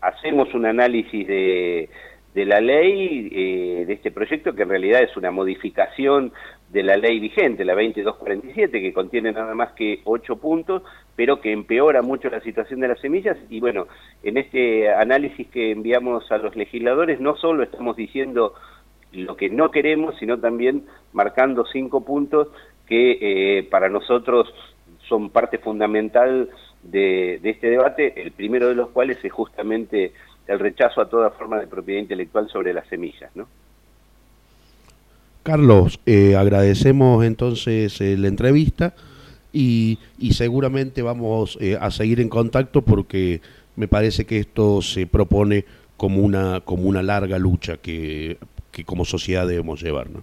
hacemos un análisis de, de la ley, eh, de este proyecto, que en realidad es una modificación de la ley vigente, la 2247, que contiene nada más que ocho puntos, pero que empeora mucho la situación de las semillas. Y bueno, en este análisis que enviamos a los legisladores, no solo estamos diciendo lo que no queremos, sino también marcando cinco puntos que eh, para nosotros son parte fundamental de, de este debate, el primero de los cuales es justamente el rechazo a toda forma de propiedad intelectual sobre las semillas, ¿no? Carlos, eh, agradecemos entonces eh, la entrevista y, y seguramente vamos eh, a seguir en contacto porque me parece que esto se propone como una, como una larga lucha que, que como sociedad debemos llevar. ¿no?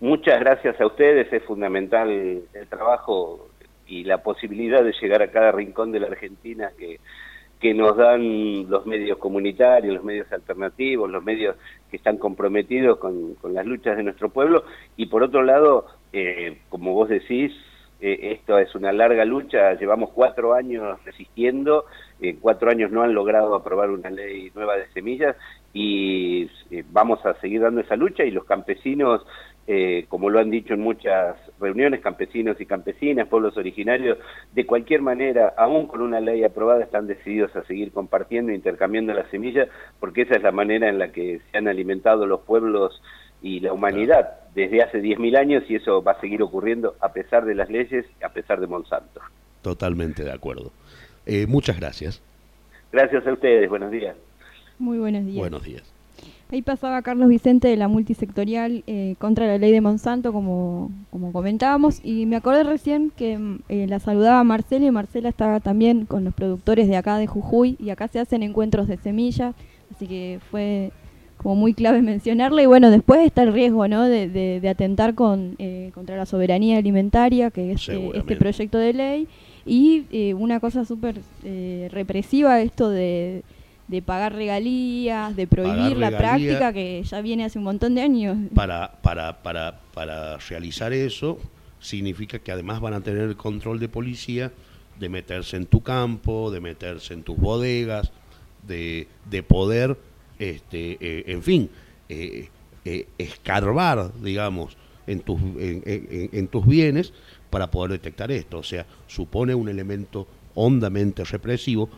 Muchas gracias a ustedes, es fundamental el trabajo y la posibilidad de llegar a cada rincón de la Argentina que que nos dan los medios comunitarios, los medios alternativos, los medios que están comprometidos con, las luchas de nuestro pueblo. Y por otro lado, eh, como vos decís, eh, esto es una larga lucha, llevamos cuatro años resistiendo, eh, cuatro años no han logrado aprobar una ley nueva de semillas y vamos a seguir dando esa lucha y los campesinos eh, como lo han dicho en muchas reuniones, campesinos y campesinas, pueblos originarios, de cualquier manera, aún con una ley aprobada, están decididos a seguir compartiendo e intercambiando las semillas, porque esa es la manera en la que se han alimentado los pueblos y la humanidad desde hace 10.000 años y eso va a seguir ocurriendo a pesar de las leyes, a pesar de Monsanto. Totalmente de acuerdo. Eh, muchas gracias. Gracias a ustedes, buenos días. Muy buenos días. Buenos días. Ahí pasaba Carlos Vicente de la multisectorial eh, contra la ley de Monsanto, como, como comentábamos, y me acordé recién que mm, eh, la saludaba Marcela y Marcela estaba también con los productores de acá de Jujuy y acá se hacen encuentros de semillas, así que fue como muy clave mencionarla y bueno, después está el riesgo ¿no? de, de, atentar con, eh, contra la soberanía alimentaria, que es este proyecto de ley, y una cosa súper represiva esto de de pagar regalías, de prohibir la práctica que ya viene hace un montón de años. Para, para, para, para realizar eso significa que además van a tener el control de policía de meterse en tu campo, de meterse en tus bodegas, de, de poder, este, eh, en fin, eh, eh, escarbar, digamos, en tus, en, en, tus bienes para poder detectar esto. O sea, supone un elemento hondamente represivo.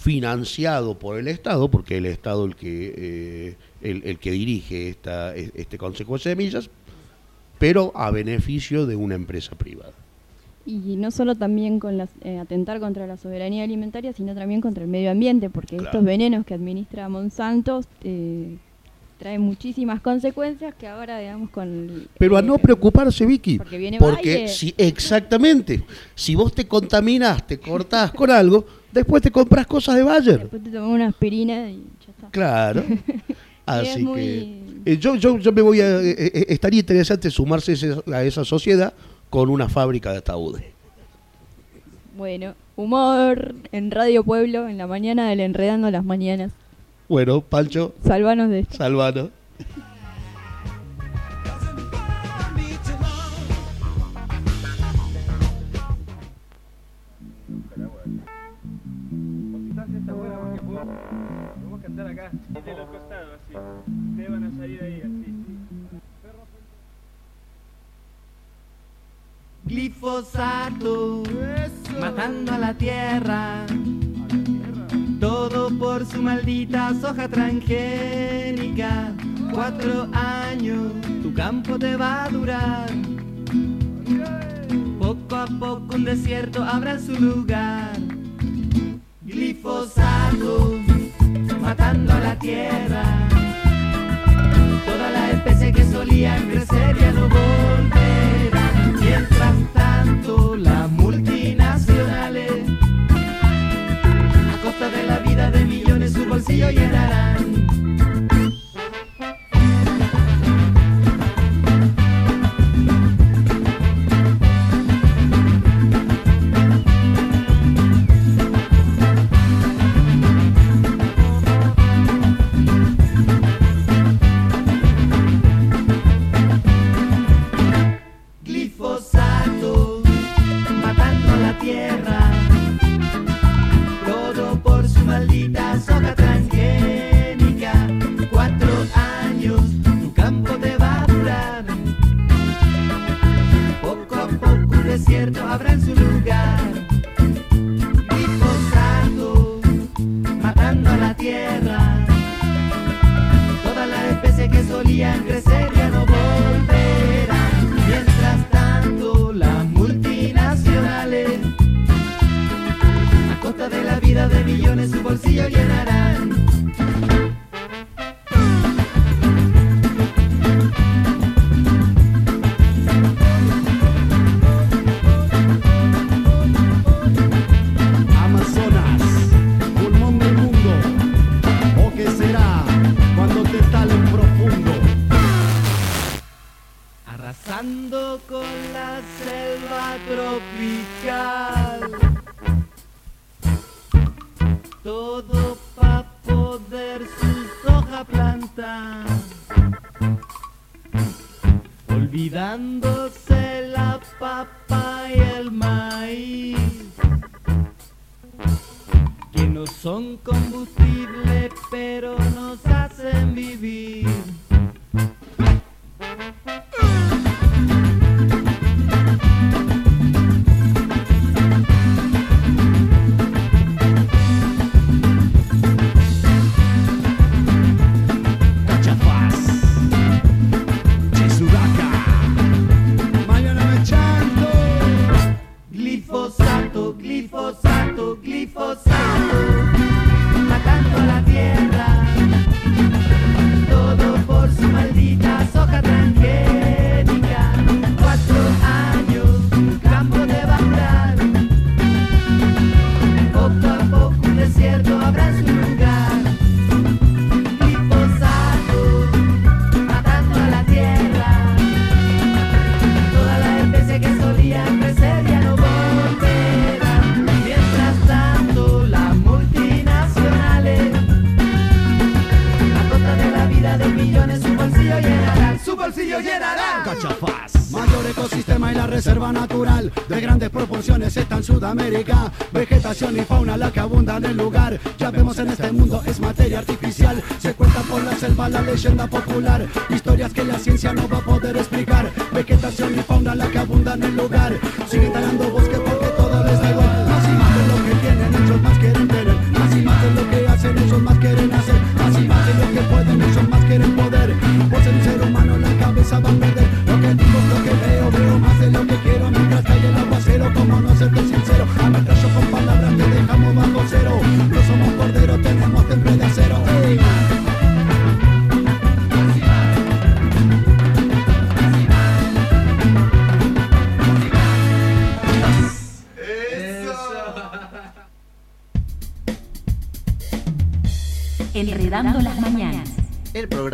Eh, financiado por el Estado, porque el Estado el que, eh, el, que dirige esta, este Consejo de Semillas, pero a beneficio de una empresa privada. Y no solo también con las, eh, atentar contra la soberanía alimentaria, sino también contra el medio ambiente, porque estos venenos que administra Monsanto eh, traen muchísimas consecuencias que ahora, digamos, con... Pero a no preocuparse, Vicky, porque, viene porque si, exactamente, si vos te contaminás, te cortás con algo Después te compras cosas de Bayer. Después te tomas una aspirina y ya está. Claro. Así que eh, yo, yo, yo me voy a... Eh, eh, estaría interesante sumarse a esa sociedad con una fábrica de ataúdes. Bueno, humor en Radio Pueblo, en la mañana del Enredando las Mañanas. Bueno, Pancho. Salvanos de esto. Salvanos. Glifosato, matando a la tierra. Todo por su maldita soja transgénica. Cuatro años tu campo te va a durar. Poco a poco un desierto habrá su lugar. Glifosato, matando a la tierra. Toda la especie que solían crecer ya no volverán. Mientras tanto, las multinacionales, a costa de la vida de millones, su bolsillo llenarán. Bolsillo llenarán. Olvidándose la papa y el maíz. Que no son combustible pero nos hacen vivir. Sudamérica. Vegetación y fauna la que abunda en el lugar. Ya vemos en este mundo es materia artificial. Se cuenta por la selva la leyenda popular. Historias que la ciencia no va a poder explicar. Vegetación y fauna la que abunda en el lugar. Siguen talando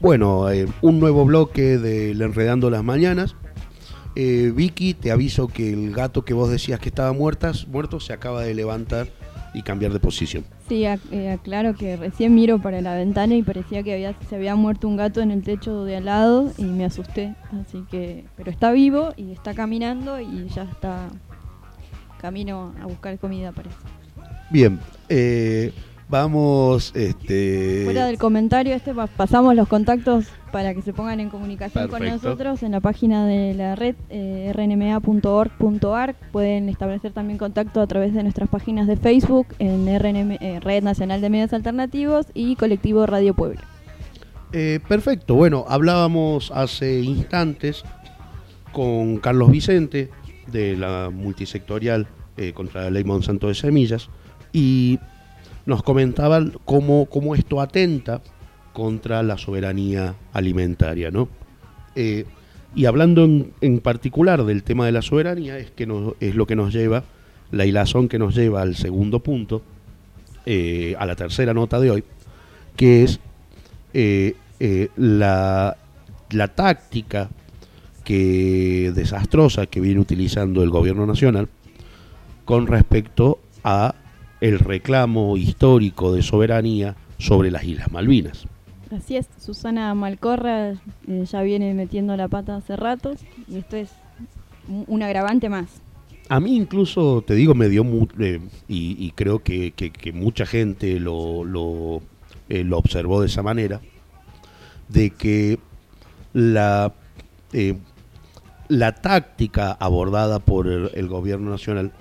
Bueno, eh, un nuevo bloque del Enredando las Mañanas. Eh, Vicky, te aviso que el gato que vos decías que estaba muertas, muerto se acaba de levantar y cambiar de posición. Sí, eh, aclaro que recién miro para la ventana y parecía que había, se había muerto un gato en el techo de al lado y me asusté. Así que, pero está vivo y está caminando y ya está camino a buscar comida, parece. Bien, eh, vamos, este... Fuera del comentario este pa- pasamos los contactos para que se pongan en comunicación con Perfecto. nosotros en la página de la red eh, rnma.org.ar. Pueden establecer también contacto a través de nuestras páginas de Facebook en RNM, eh, Red Nacional de Medios Alternativos y Colectivo Radio Pueblo. Eh, perfecto, bueno, hablábamos hace instantes con Carlos Vicente de la multisectorial eh, contra la ley Monsanto de Semillas y nos comentaban cómo, cómo esto atenta contra la soberanía alimentaria, ¿no? Eh, y hablando en, en particular del tema de la soberanía, es, que nos- es lo que nos lleva, la hilazón que nos lleva al segundo punto, eh, a la tercera nota de hoy, que es eh, la, la táctica que desastrosa que viene utilizando el gobierno nacional con respecto a el reclamo histórico de soberanía sobre las Islas Malvinas. Así es, Susana Malcorra eh, ya viene metiendo la pata hace ratos y esto es un un agravante más. A mí incluso, te digo, me dio eh, y, y creo que, que- que mucha gente lo, lo, eh, lo observó de esa manera, de que la, eh, la táctica abordada por el, el gobierno nacional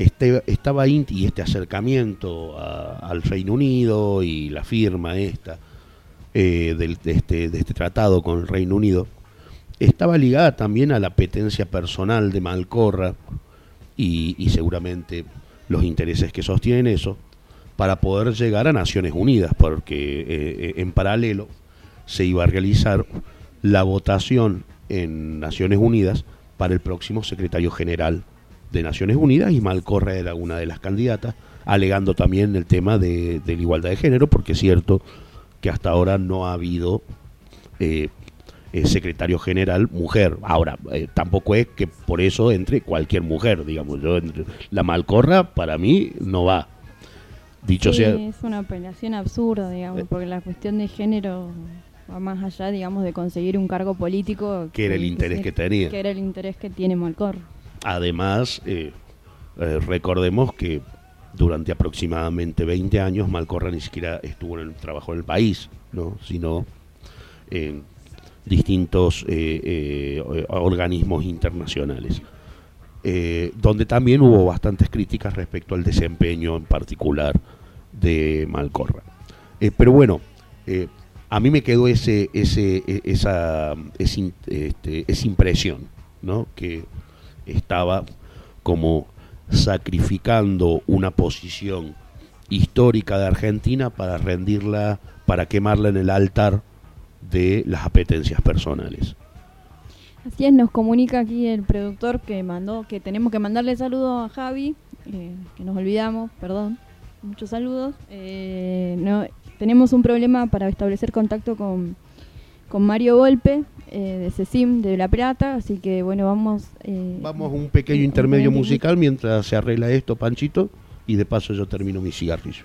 este, estaba y este acercamiento al Reino Unido y la firma esta eh, este, de este tratado con el Reino Unido estaba ligada también a la apetencia personal de Malcorra y, y seguramente los intereses que sostienen eso para poder llegar a Naciones Unidas, porque eh, eh, en paralelo se iba a realizar la votación en Naciones Unidas para el próximo secretario general de Naciones Unidas y Malcorra era una de las candidatas, alegando también el tema de, de la igualdad de género, porque es cierto que hasta ahora no ha habido eh, eh, secretario general mujer. Ahora, eh, tampoco es que por eso entre cualquier mujer, digamos. Yo, entre- la Malcorra para mí no va. Dicho Sí, sea, es una operación absurda, digamos, Eh. porque la cuestión de género va más allá, digamos, de conseguir un cargo político. Que era el interés que tenía. Que era el interés que tiene Malcorra. Además, eh, eh, recordemos que durante aproximadamente 20 años Malcorra ni siquiera estuvo en el trabajo en el país, ¿no? sino en distintos eh, organismos internacionales. donde también hubo bastantes críticas respecto al desempeño en particular de Malcorra. Pero bueno, a mí me quedó e- este, esa impresión, ¿no? que estaba como sacrificando una posición histórica de Argentina para rendirla, para quemarla en el altar de las apetencias personales. Así es, nos comunica aquí el productor que mandó, que tenemos que mandarle saludo a Javi, eh, que nos olvidamos, perdón, muchos saludos. Eh, tenemos un problema para establecer contacto con, con Mario Volpe, eh, de CECIM de La Plata, así que bueno, vamos... eh, Vamos a un pequeño intermedio musical mientras se arregla esto, Panchito, y de paso yo termino mi cigarrillo.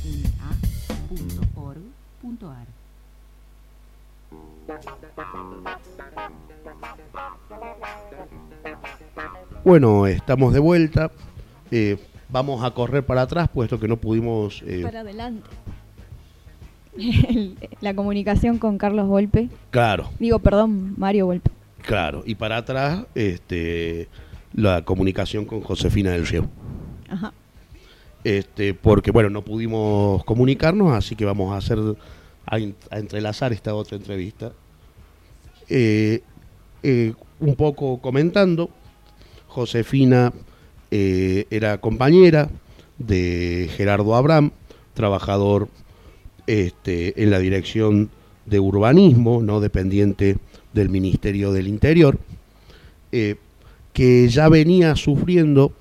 Bueno, estamos de vuelta. Eh, vamos a correr para atrás, puesto que no pudimos... eh, Para adelante. El- la comunicación con Carlos Volpe. Claro, Digo, perdón, Mario Volpe. claro. Y para atrás, este, la comunicación con Josefina del Río. Ajá. Este, porque, bueno, no pudimos comunicarnos, así que vamos a hacer, a, en- a entrelazar esta otra entrevista. Eh, eh, un poco comentando, Josefina eh, era compañera de Gerardo Abraham, trabajador este, en la dirección de urbanismo, no dependiente del Ministerio del Interior, que ya venía sufriendo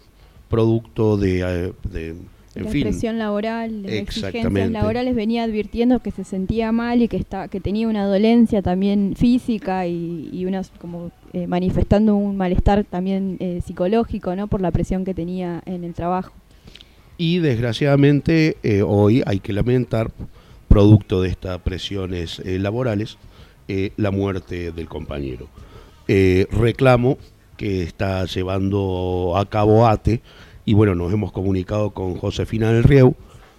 producto de en la fin, presión laboral, las exigencias laborales, venía advirtiendo que se sentía mal y que está, que tenía una dolencia también física y, y unas como eh, manifestando un malestar también eh, psicológico, ¿no? Por la presión que tenía en el trabajo. Y desgraciadamente eh, hoy hay que lamentar, producto de estas presiones laborales, la muerte del compañero. Reclamo que está llevando a cabo ATE y bueno, nos hemos comunicado con Josefina del Rieu,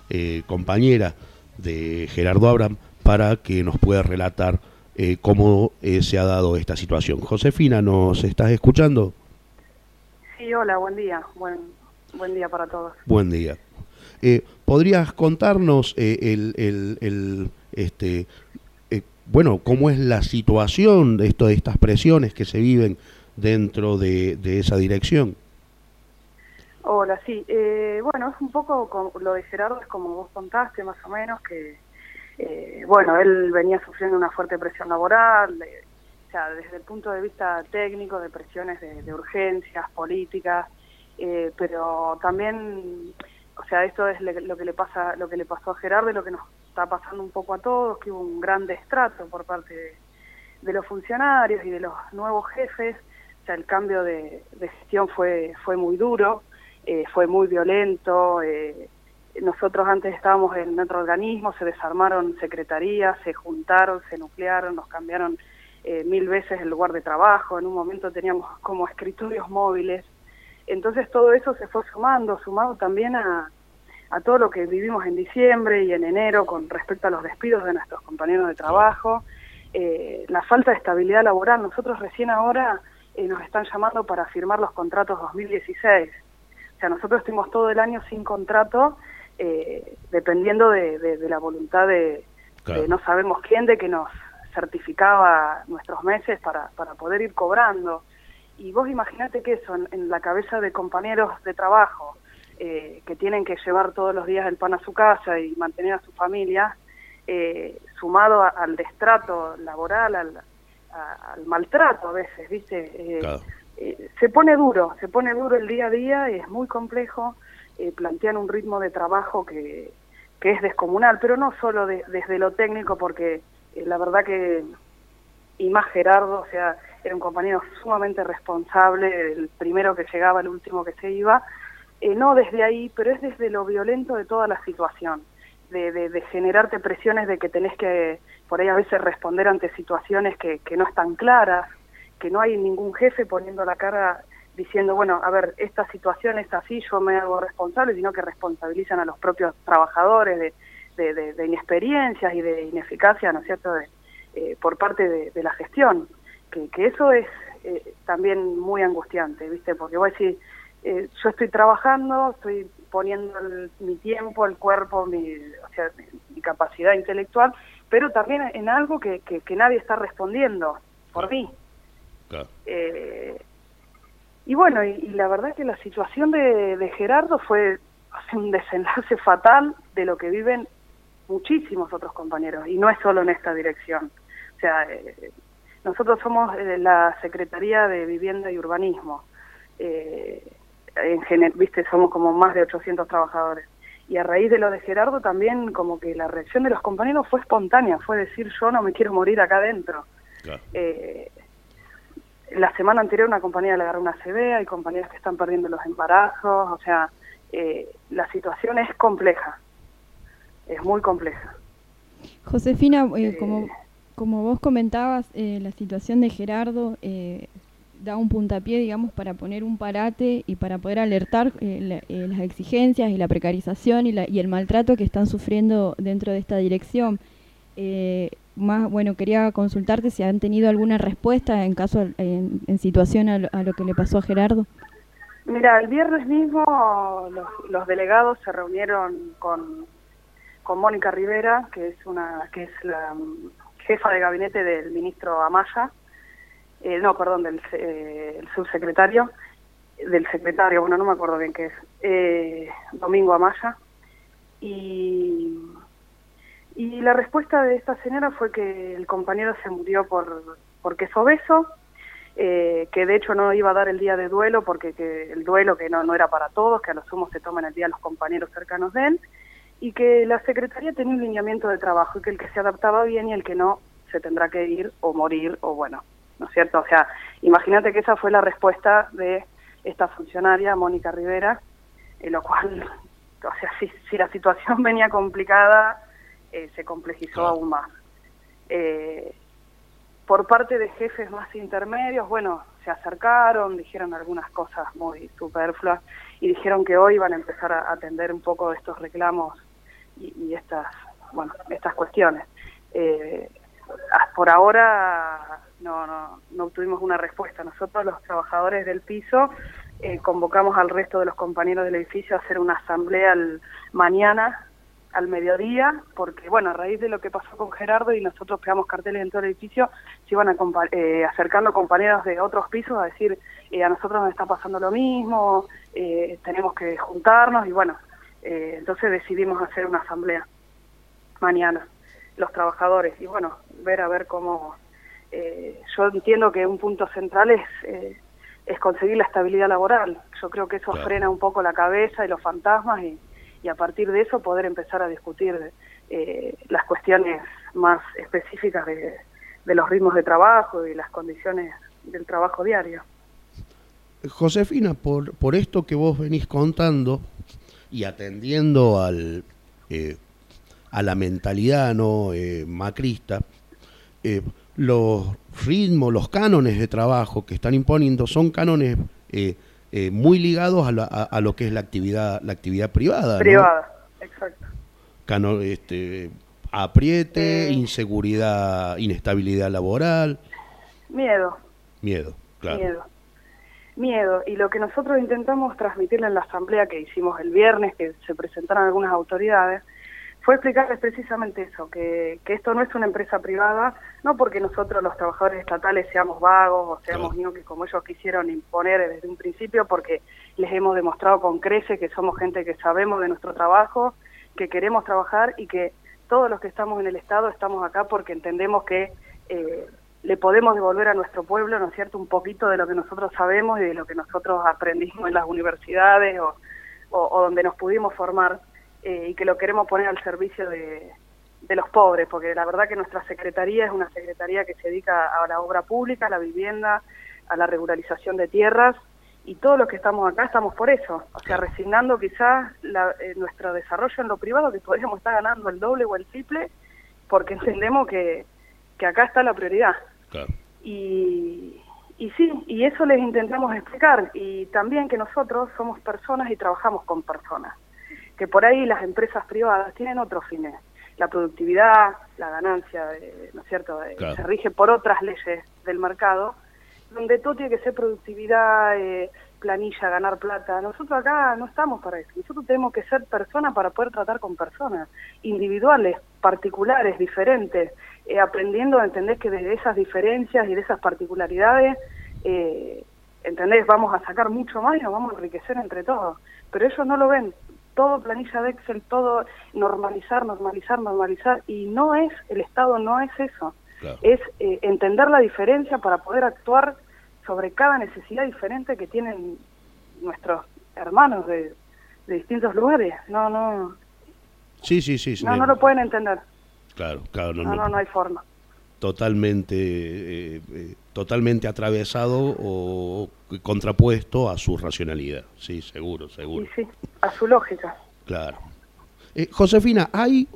eh, compañera de Gerardo Abram, para que nos pueda relatar eh, cómo eh, se ha dado esta situación. Josefina, ¿nos estás escuchando? Sí, hola, buen día. Buen, buen día para todos. Buen día. ¿Podrías contarnos eh, el, el- el, este, bueno, cómo es la situación de, esto, de estas presiones que se viven dentro de, de esa dirección? Hola, sí. Eh, bueno, es un poco como lo de Gerardo, es como vos contaste, más o menos, que, eh, bueno, él venía sufriendo una fuerte presión laboral, de- o sea, desde el punto de vista técnico, de presiones de, de urgencias, políticas, eh, pero también, o sea, esto es le- lo que le pasa, lo que le pasó a Gerardo y lo que nos está pasando un poco a todos, que hubo un gran destrato por parte de, de los funcionarios y de los nuevos jefes, o sea, el cambio de, de gestión fue, fue muy duro, eh, fue muy violento. eh, nosotros antes estábamos en otro organismo, se desarmaron secretarías, se juntaron, se nuclearon, nos cambiaron eh, mil veces el lugar de trabajo, en un momento teníamos como escritorios móviles. Entonces todo eso se fue sumando, sumado también a, todo lo que vivimos en diciembre y en enero con respecto a los despidos de nuestros compañeros de trabajo, eh, la falta de estabilidad laboral. Nosotros recién ahora eh, nos están llamando para firmar los contratos 2016. O sea, nosotros estuvimos todo el año sin contrato, eh, dependiendo de, de- de la voluntad de, Claro. de no sabemos quién, de que nos certificaba nuestros meses para, para poder ir cobrando. Y vos imaginate que eso en, en la cabeza de compañeros de trabajo eh, que tienen que llevar todos los días el pan a su casa y mantener a su familia, eh, sumado a- al destrato laboral, al, a- al maltrato a veces, ¿viste? Eh, Claro. Eh, se pone duro, se pone duro el día a día, y es muy complejo, eh, plantean un ritmo de trabajo que, que es descomunal, pero no solo de- desde lo técnico, porque eh, la verdad que, y más Gerardo, o sea, era un compañero sumamente responsable, el primero que llegaba, el último que se iba, no desde ahí, pero es desde lo violento de toda la situación, de, de, de generarte presiones de que tenés que, por ahí a veces, responder ante situaciones que, que no están claras, que no hay ningún jefe poniendo la cara diciendo, bueno, a ver, esta situación es así, yo me hago responsable, sino que responsabilizan a los propios trabajadores de, de, de- inexperiencias y de ineficacia, ¿no es cierto?, eh, por parte de, la gestión, que, que eso es eh, también muy angustiante, ¿viste? Porque vos decís, eh, yo estoy trabajando, estoy poniendo el- mi tiempo, el cuerpo, mi, o sea, mi capacidad intelectual, pero también en algo que, que, que nadie está respondiendo por mí. Claro. Eh, y bueno, y, y la verdad que la situación de, de Gerardo fue un desenlace fatal de lo que viven muchísimos otros compañeros, y no es solo en esta dirección. O sea, eh, nosotros somos eh, la Secretaría de Vivienda y Urbanismo. Eh, en general, viste, somos como más de 800 trabajadores. Y a raíz de lo de Gerardo también como que la reacción de los compañeros fue espontánea, fue decir yo no me quiero morir acá adentro. Claro. Eh, la semana anterior una compañera le agarró una CB, hay compañeras que están perdiendo los embarazos, o sea, eh, la situación es compleja, es muy compleja. Josefina, eh, como, como vos comentabas, eh, la situación de Gerardo eh, da un puntapié, digamos, para poner un parate y para poder alertar eh, la- eh, las exigencias y la precarización y, la- y el maltrato que están sufriendo dentro de esta dirección. Eh, más, bueno, quería consultarte si han tenido alguna respuesta en caso, en, situación a lo, a lo que le pasó a Gerardo. Mira, el viernes mismo los, delegados se reunieron con, con Mónica Rivera, que es una que es la mm, jefa de gabinete del ministro Amaya, eh, no, perdón, del eh, subsecretario, del secretario, bueno, no me acuerdo bien qué es, eh, Domingo Amaya, y, Y la respuesta de esta señora fue que el compañero se murió por porque es obeso, eh, que de hecho no iba a dar el día de duelo porque que el duelo que no, era para todos, que a lo sumo se toman el día los compañeros cercanos de él, y que la Secretaría tenía un lineamiento de trabajo y que el que se adaptaba bien y el que no se tendrá que ir o morir o bueno, ¿no es cierto? O sea, imagínate que esa fue la respuesta de esta funcionaria, Mónica Rivera, en lo cual, o sea, si, si la situación venía complicada, eh, se complejizó aún más. Eh, por parte de jefes más intermedios, bueno, se acercaron, dijeron algunas cosas muy superfluas y dijeron que hoy van a empezar a atender un poco estos reclamos y, y estas, bueno, estas cuestiones. Eh, por ahora no, no, no obtuvimos una respuesta. Nosotros, los trabajadores del piso, eh, convocamos al resto de los compañeros del edificio a hacer una asamblea el, mañana al mediodía, porque bueno, a raíz de lo que pasó con Gerardo y nosotros pegamos carteles en todo el edificio, se iban a eh, acercando compañeros de otros pisos a decir, eh, a nosotros nos está pasando lo mismo, eh, tenemos que juntarnos y bueno, eh, entonces decidimos hacer una asamblea mañana, los trabajadores, y bueno, ver a ver cómo... Eh, yo entiendo que un punto central es, eh, es conseguir la estabilidad laboral. Yo creo que eso Claro. frena un poco la cabeza y los fantasmas y, y a partir de eso poder empezar a discutir eh, las cuestiones más específicas de, los ritmos de trabajo y las condiciones del trabajo diario. Josefina, por, por esto que vos venís contando y atendiendo al, eh, a la mentalidad no eh, macrista, los ritmos, los cánones de trabajo que están imponiendo son cánones eh, muy ligados a, la- a- a lo que es la actividad, la actividad privada. ¿no? Privada, exacto. Cano- este, apriete, Eh. inseguridad, inestabilidad laboral, Miedo, miedo, claro. Miedo. Miedo. Y lo que nosotros intentamos transmitirle en la asamblea que hicimos el viernes, que se presentaron algunas autoridades, fue explicarles precisamente eso, que, que esto no es una empresa privada, no porque nosotros los trabajadores estatales seamos vagos o seamos ñoquis como ellos quisieron imponer desde un principio, porque les hemos demostrado con creces que somos gente que sabemos de nuestro trabajo, que queremos trabajar y que todos los que estamos en el Estado estamos acá porque entendemos que eh, le podemos devolver a nuestro pueblo, ¿no es cierto?, un poquito de lo que nosotros sabemos y de lo que nosotros aprendimos en las universidades o, o- o donde nos pudimos formar eh, y que lo queremos poner al servicio de, de los pobres, porque la verdad que nuestra secretaría es una secretaría que se dedica a la obra pública, a la vivienda, a la regularización de tierras y todos los que estamos acá estamos por eso, o sea, resignando quizás la- eh, nuestro desarrollo en lo privado, que podríamos estar ganando el doble o el triple, porque entendemos que, que acá está la prioridad. Claro. Y, y sí, y eso les intentamos explicar. Y también que nosotros somos personas y trabajamos con personas. Que por ahí las empresas privadas tienen otros fines. La productividad, la ganancia, eh, ¿no es cierto? Eh, Claro. Se rige por otras leyes del mercado, donde todo tiene que ser productividad, eh, planilla, ganar plata. Nosotros acá no estamos para eso. Nosotros tenemos que ser personas para poder tratar con personas, individuales, particulares, diferentes, eh, aprendiendo a entender que desde esas diferencias y de esas particularidades, eh, ¿entendés? Vamos a sacar mucho más y nos vamos a enriquecer entre todos. Pero ellos no lo ven. Todo planilla de Excel, todo normalizar, normalizar, normalizar. Y no es, el Estado no es eso. Claro. Es eh, entender la diferencia para poder actuar sobre cada necesidad diferente que tienen nuestros hermanos de, de distintos lugares. No, no, Sí, sí, sí. no, no lo pueden entender. Claro, claro, no, No, no, no, no hay forma. totalmente, eh, eh, totalmente atravesado o contrapuesto a su racionalidad. Sí, seguro, seguro. Y sí, a su lógica. Claro. Eh, Josefina, ¿hay,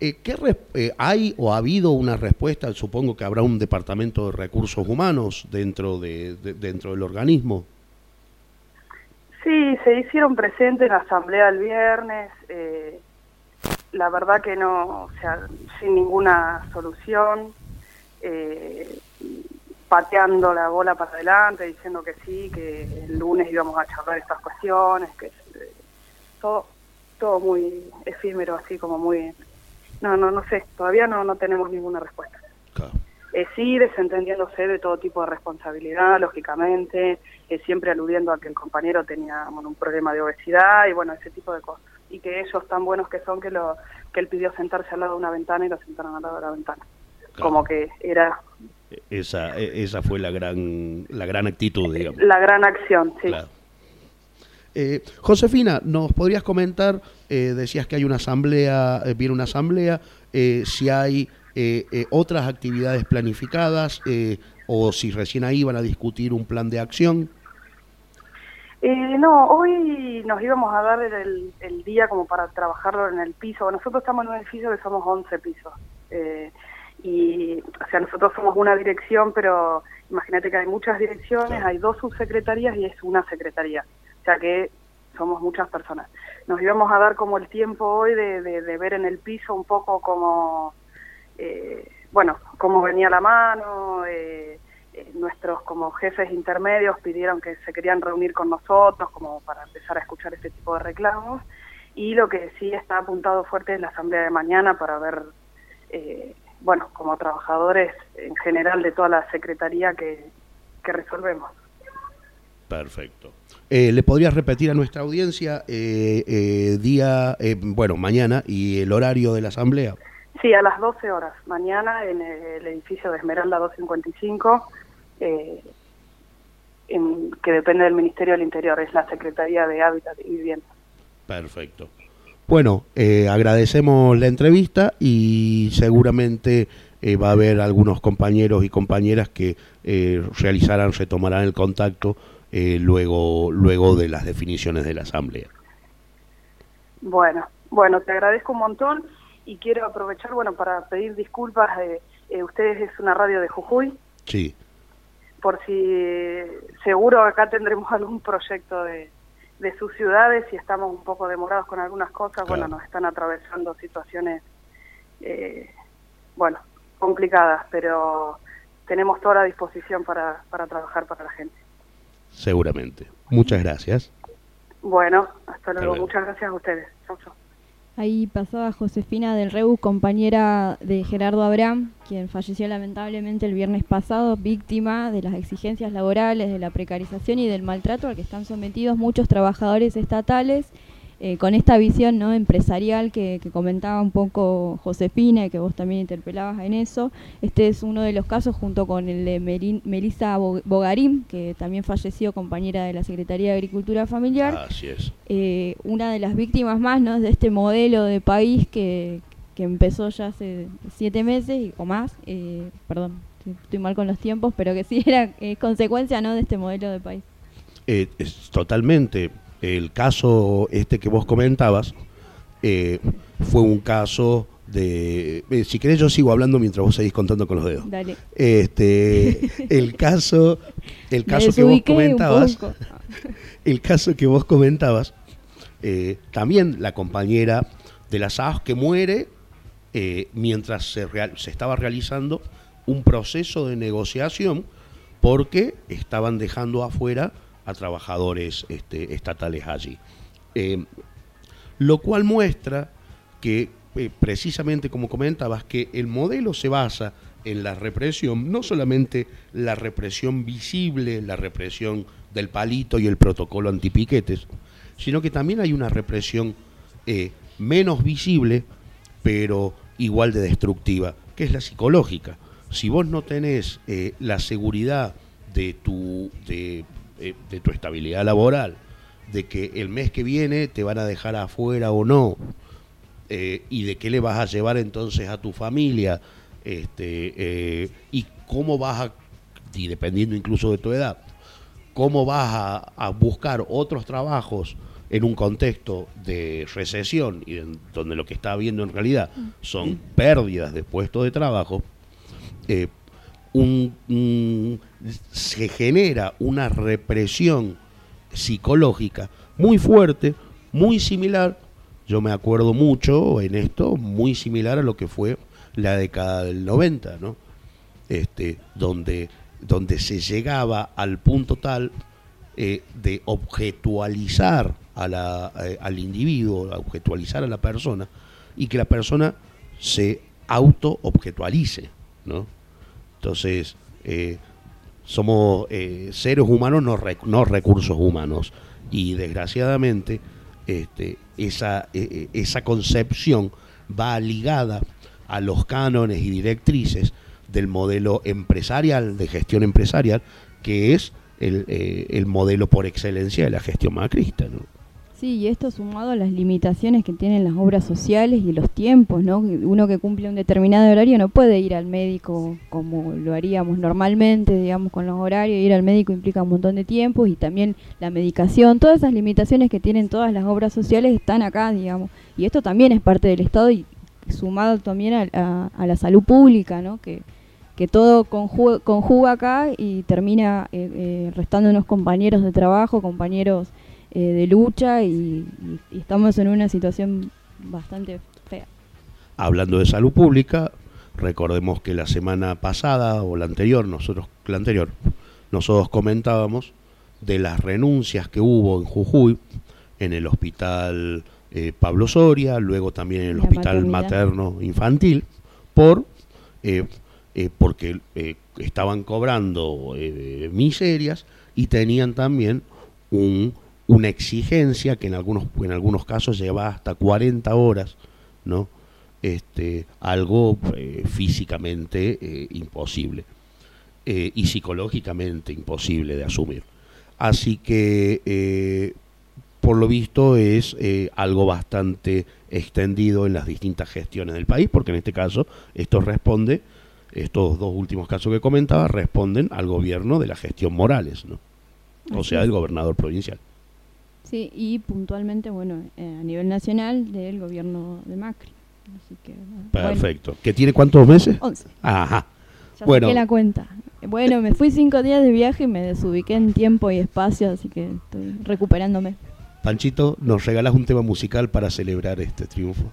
eh, ¿qué eh, ¿hay o ha habido una respuesta? Supongo que habrá un departamento de recursos humanos dentro, de, de- dentro del organismo. Sí, se hicieron presentes en la asamblea el viernes. la verdad que no, o sea, sin ninguna solución, eh, pateando la bola para adelante, diciendo que sí, que el lunes íbamos a charlar estas cuestiones, que eh, todo, todo muy efímero, así como muy, no, no, no sé, todavía no, no tenemos ninguna respuesta. Claro. Eh, sí, desentendiéndose de todo tipo de responsabilidad, lógicamente, eh, siempre aludiendo a que el compañero tenía bueno, un problema de obesidad y bueno, ese tipo de cosas. y que ellos tan buenos que son que lo que él pidió sentarse al lado de una ventana y lo sentaron al lado de la ventana. Como que era Esa, e- esa fue la gran, la gran actitud, digamos. la gran acción, sí. Claro. Eh, Josefina, ¿nos podrías comentar, eh, decías que hay una asamblea, eh, viene una asamblea, eh, si hay eh, otras actividades planificadas eh, o si recién ahí van a discutir un plan de acción? Eh, no, hoy nos íbamos a dar el, el día como para trabajarlo en el piso. Nosotros estamos en un edificio que somos 11 pisos. Y, o sea, nosotros somos una dirección, pero imagínate que hay muchas direcciones, hay dos subsecretarías y es una secretaría. O sea que somos muchas personas. Nos íbamos a dar como el tiempo hoy de, de, de ver en el piso un poco como, eh, bueno, cómo venía la mano, eh, eh, nuestros como jefes intermedios pidieron que se querían reunir con nosotros como para empezar a escuchar este tipo de reclamos y lo que sí está apuntado fuerte es la asamblea de mañana para ver, eh, bueno, como trabajadores en general de toda la secretaría que, que resolvemos. Perfecto. Eh, ¿Le podrías repetir a nuestra audiencia eh, eh, día, eh, bueno, mañana y el horario de la asamblea? Sí, a las 12 horas, mañana en el edificio de Esmeralda 255, eh, en- que depende del Ministerio del Interior, es la Secretaría de Hábitat y Vivienda. Perfecto. Bueno, eh, agradecemos la entrevista y seguramente eh, va a haber algunos compañeros y compañeras que eh, realizarán, retomarán el contacto eh, luego, luego de las definiciones de la Asamblea. Bueno, bueno, te agradezco un montón y quiero aprovechar, bueno, para pedir disculpas. eh, ustedes es una radio de Jujuy, Sí, por si seguro acá tendremos algún proyecto de, de sus ciudades y estamos un poco demorados con algunas cosas. Bueno, nos están atravesando situaciones, eh, bueno, complicadas, pero tenemos toda la disposición para, para trabajar para la gente. seguramente. Muchas gracias. Bueno, hasta luego. luego. Muchas gracias a ustedes. Chau, chau. Ahí pasaba Josefina del Reus, compañera de Gerardo Abraham, quien falleció lamentablemente el viernes pasado, víctima de las exigencias laborales, de la precarización y del maltrato al que están sometidos muchos trabajadores estatales, eh, con esta visión no empresarial que, que comentaba un poco Josefina y que vos también interpelabas en eso. Este es uno de los casos junto con el de Merin- Melissa Bo- Bogarín, que también falleció compañera de la Secretaría de Agricultura Familiar Así es. eh, una de las víctimas más ¿no? de este modelo de país que, que empezó ya hace siete meses y, o más, eh, perdón, estoy mal con los tiempos, pero que sí era consecuencia ¿no? de este modelo de país. Es totalmente. El caso este que vos comentabas eh, fue un caso de... eh, si querés yo sigo hablando mientras vos seguís contando con los dedos. Dale. Este, el caso, el caso que vos comentabas, el caso que vos comentabas, eh, también la compañera de la SAOS que muere eh, mientras se, real- se estaba realizando un proceso de negociación porque estaban dejando afuera a trabajadores este, estatales allí. Eh, lo cual muestra que, eh, precisamente como comentabas, que el modelo se basa en la represión, no solamente la represión visible, la represión del palito y el protocolo antipiquetes, sino que también hay una represión eh, menos visible, pero igual de destructiva, que es la psicológica. Si vos no tenés la seguridad de tu, de, eh, de tu estabilidad laboral, de que el mes que viene te van a dejar afuera o no, eh, y de qué le vas a llevar entonces a tu familia, este, eh, y cómo vas a, y dependiendo incluso de tu edad, cómo vas a, a buscar otros trabajos en un contexto de recesión y en donde lo que está habiendo en realidad son pérdidas de puestos de trabajo, eh, un- un- se genera una represión psicológica muy fuerte, muy similar, yo me acuerdo mucho en esto, muy similar a lo que fue la década del 90, ¿no? Este, donde, donde se llegaba al punto tal eh, de objetualizar eh, al individuo, objetualizar a la persona, y que la persona se auto-objetualice, ¿no? Entonces, eh, somos eh, seres humanos, no, rec- no recursos humanos. Y desgraciadamente, este, esa, eh, eh, esa concepción va ligada a los cánones y directrices del modelo empresarial, de gestión empresarial, que es el, eh, el modelo por excelencia de la gestión macrista. ¿no? Sí, y esto sumado a las limitaciones que tienen las obras sociales y los tiempos, ¿no? Uno que cumple un determinado horario no puede ir al médico como lo haríamos normalmente, digamos, con los horarios. Ir al médico implica un montón de tiempos y también la medicación. Todas esas limitaciones que tienen todas las obras sociales están acá, digamos. Y esto también es parte del Estado y sumado también a, a- a la salud pública, ¿no? Que, que todo conjuga, conjuga acá y termina eh, eh, restando unos compañeros de trabajo, compañeros eh, de lucha y, y- y estamos en una situación bastante fea. Hablando de salud pública, recordemos que la semana pasada o la anterior, nosotros la anterior, nosotros comentábamos de las renuncias que hubo en Jujuy, en el hospital eh, Pablo Soria, luego también en el La hospital maternidad. materno infantil, por eh, eh, porque estaban cobrando miserias y tenían también un, una exigencia que en algunos, en algunos casos lleva hasta 40 horas, ¿no? Este, algo eh, físicamente eh, imposible eh, y psicológicamente imposible de asumir. Así que, por lo visto, es algo bastante extendido en las distintas gestiones del país, porque en este caso esto responde, estos dos últimos casos que comentaba, responden al gobierno de la gestión Morales, ¿no? O sea, del gobernador provincial. Sí, y puntualmente, bueno, eh, a nivel nacional del gobierno de Macri. Así que, bueno, Perfecto. ¿Que tiene cuántos meses? 11. Ajá. Ya Bueno, saqué la cuenta. Bueno, me fui cinco días de viaje y me desubiqué en tiempo y espacio, así que estoy recuperándome. Panchito, nos regalas un tema musical para celebrar este triunfo.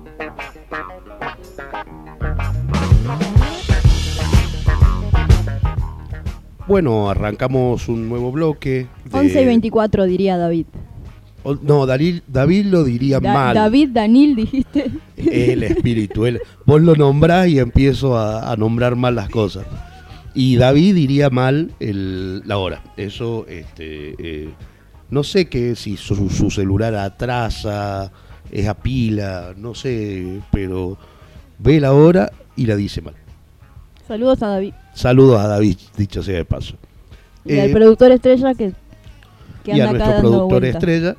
Bueno, arrancamos un nuevo bloque. de- 11 y 24 diría David. O- No, David, David lo diría Da- mal. David Danil dijiste. El espíritu. él- vos lo nombrás y empiezo a, a nombrar mal las cosas. Y David diría mal el, la hora. Eso, este, eh, no sé qué, si su, su celular atrasa, es a pila, no sé, pero ve la hora y la dice mal. Saludos a David. Saludos a David, dicho sea de paso. Y al Eh, productor estrella que, que y a anda acá nuestro dando productor estrella.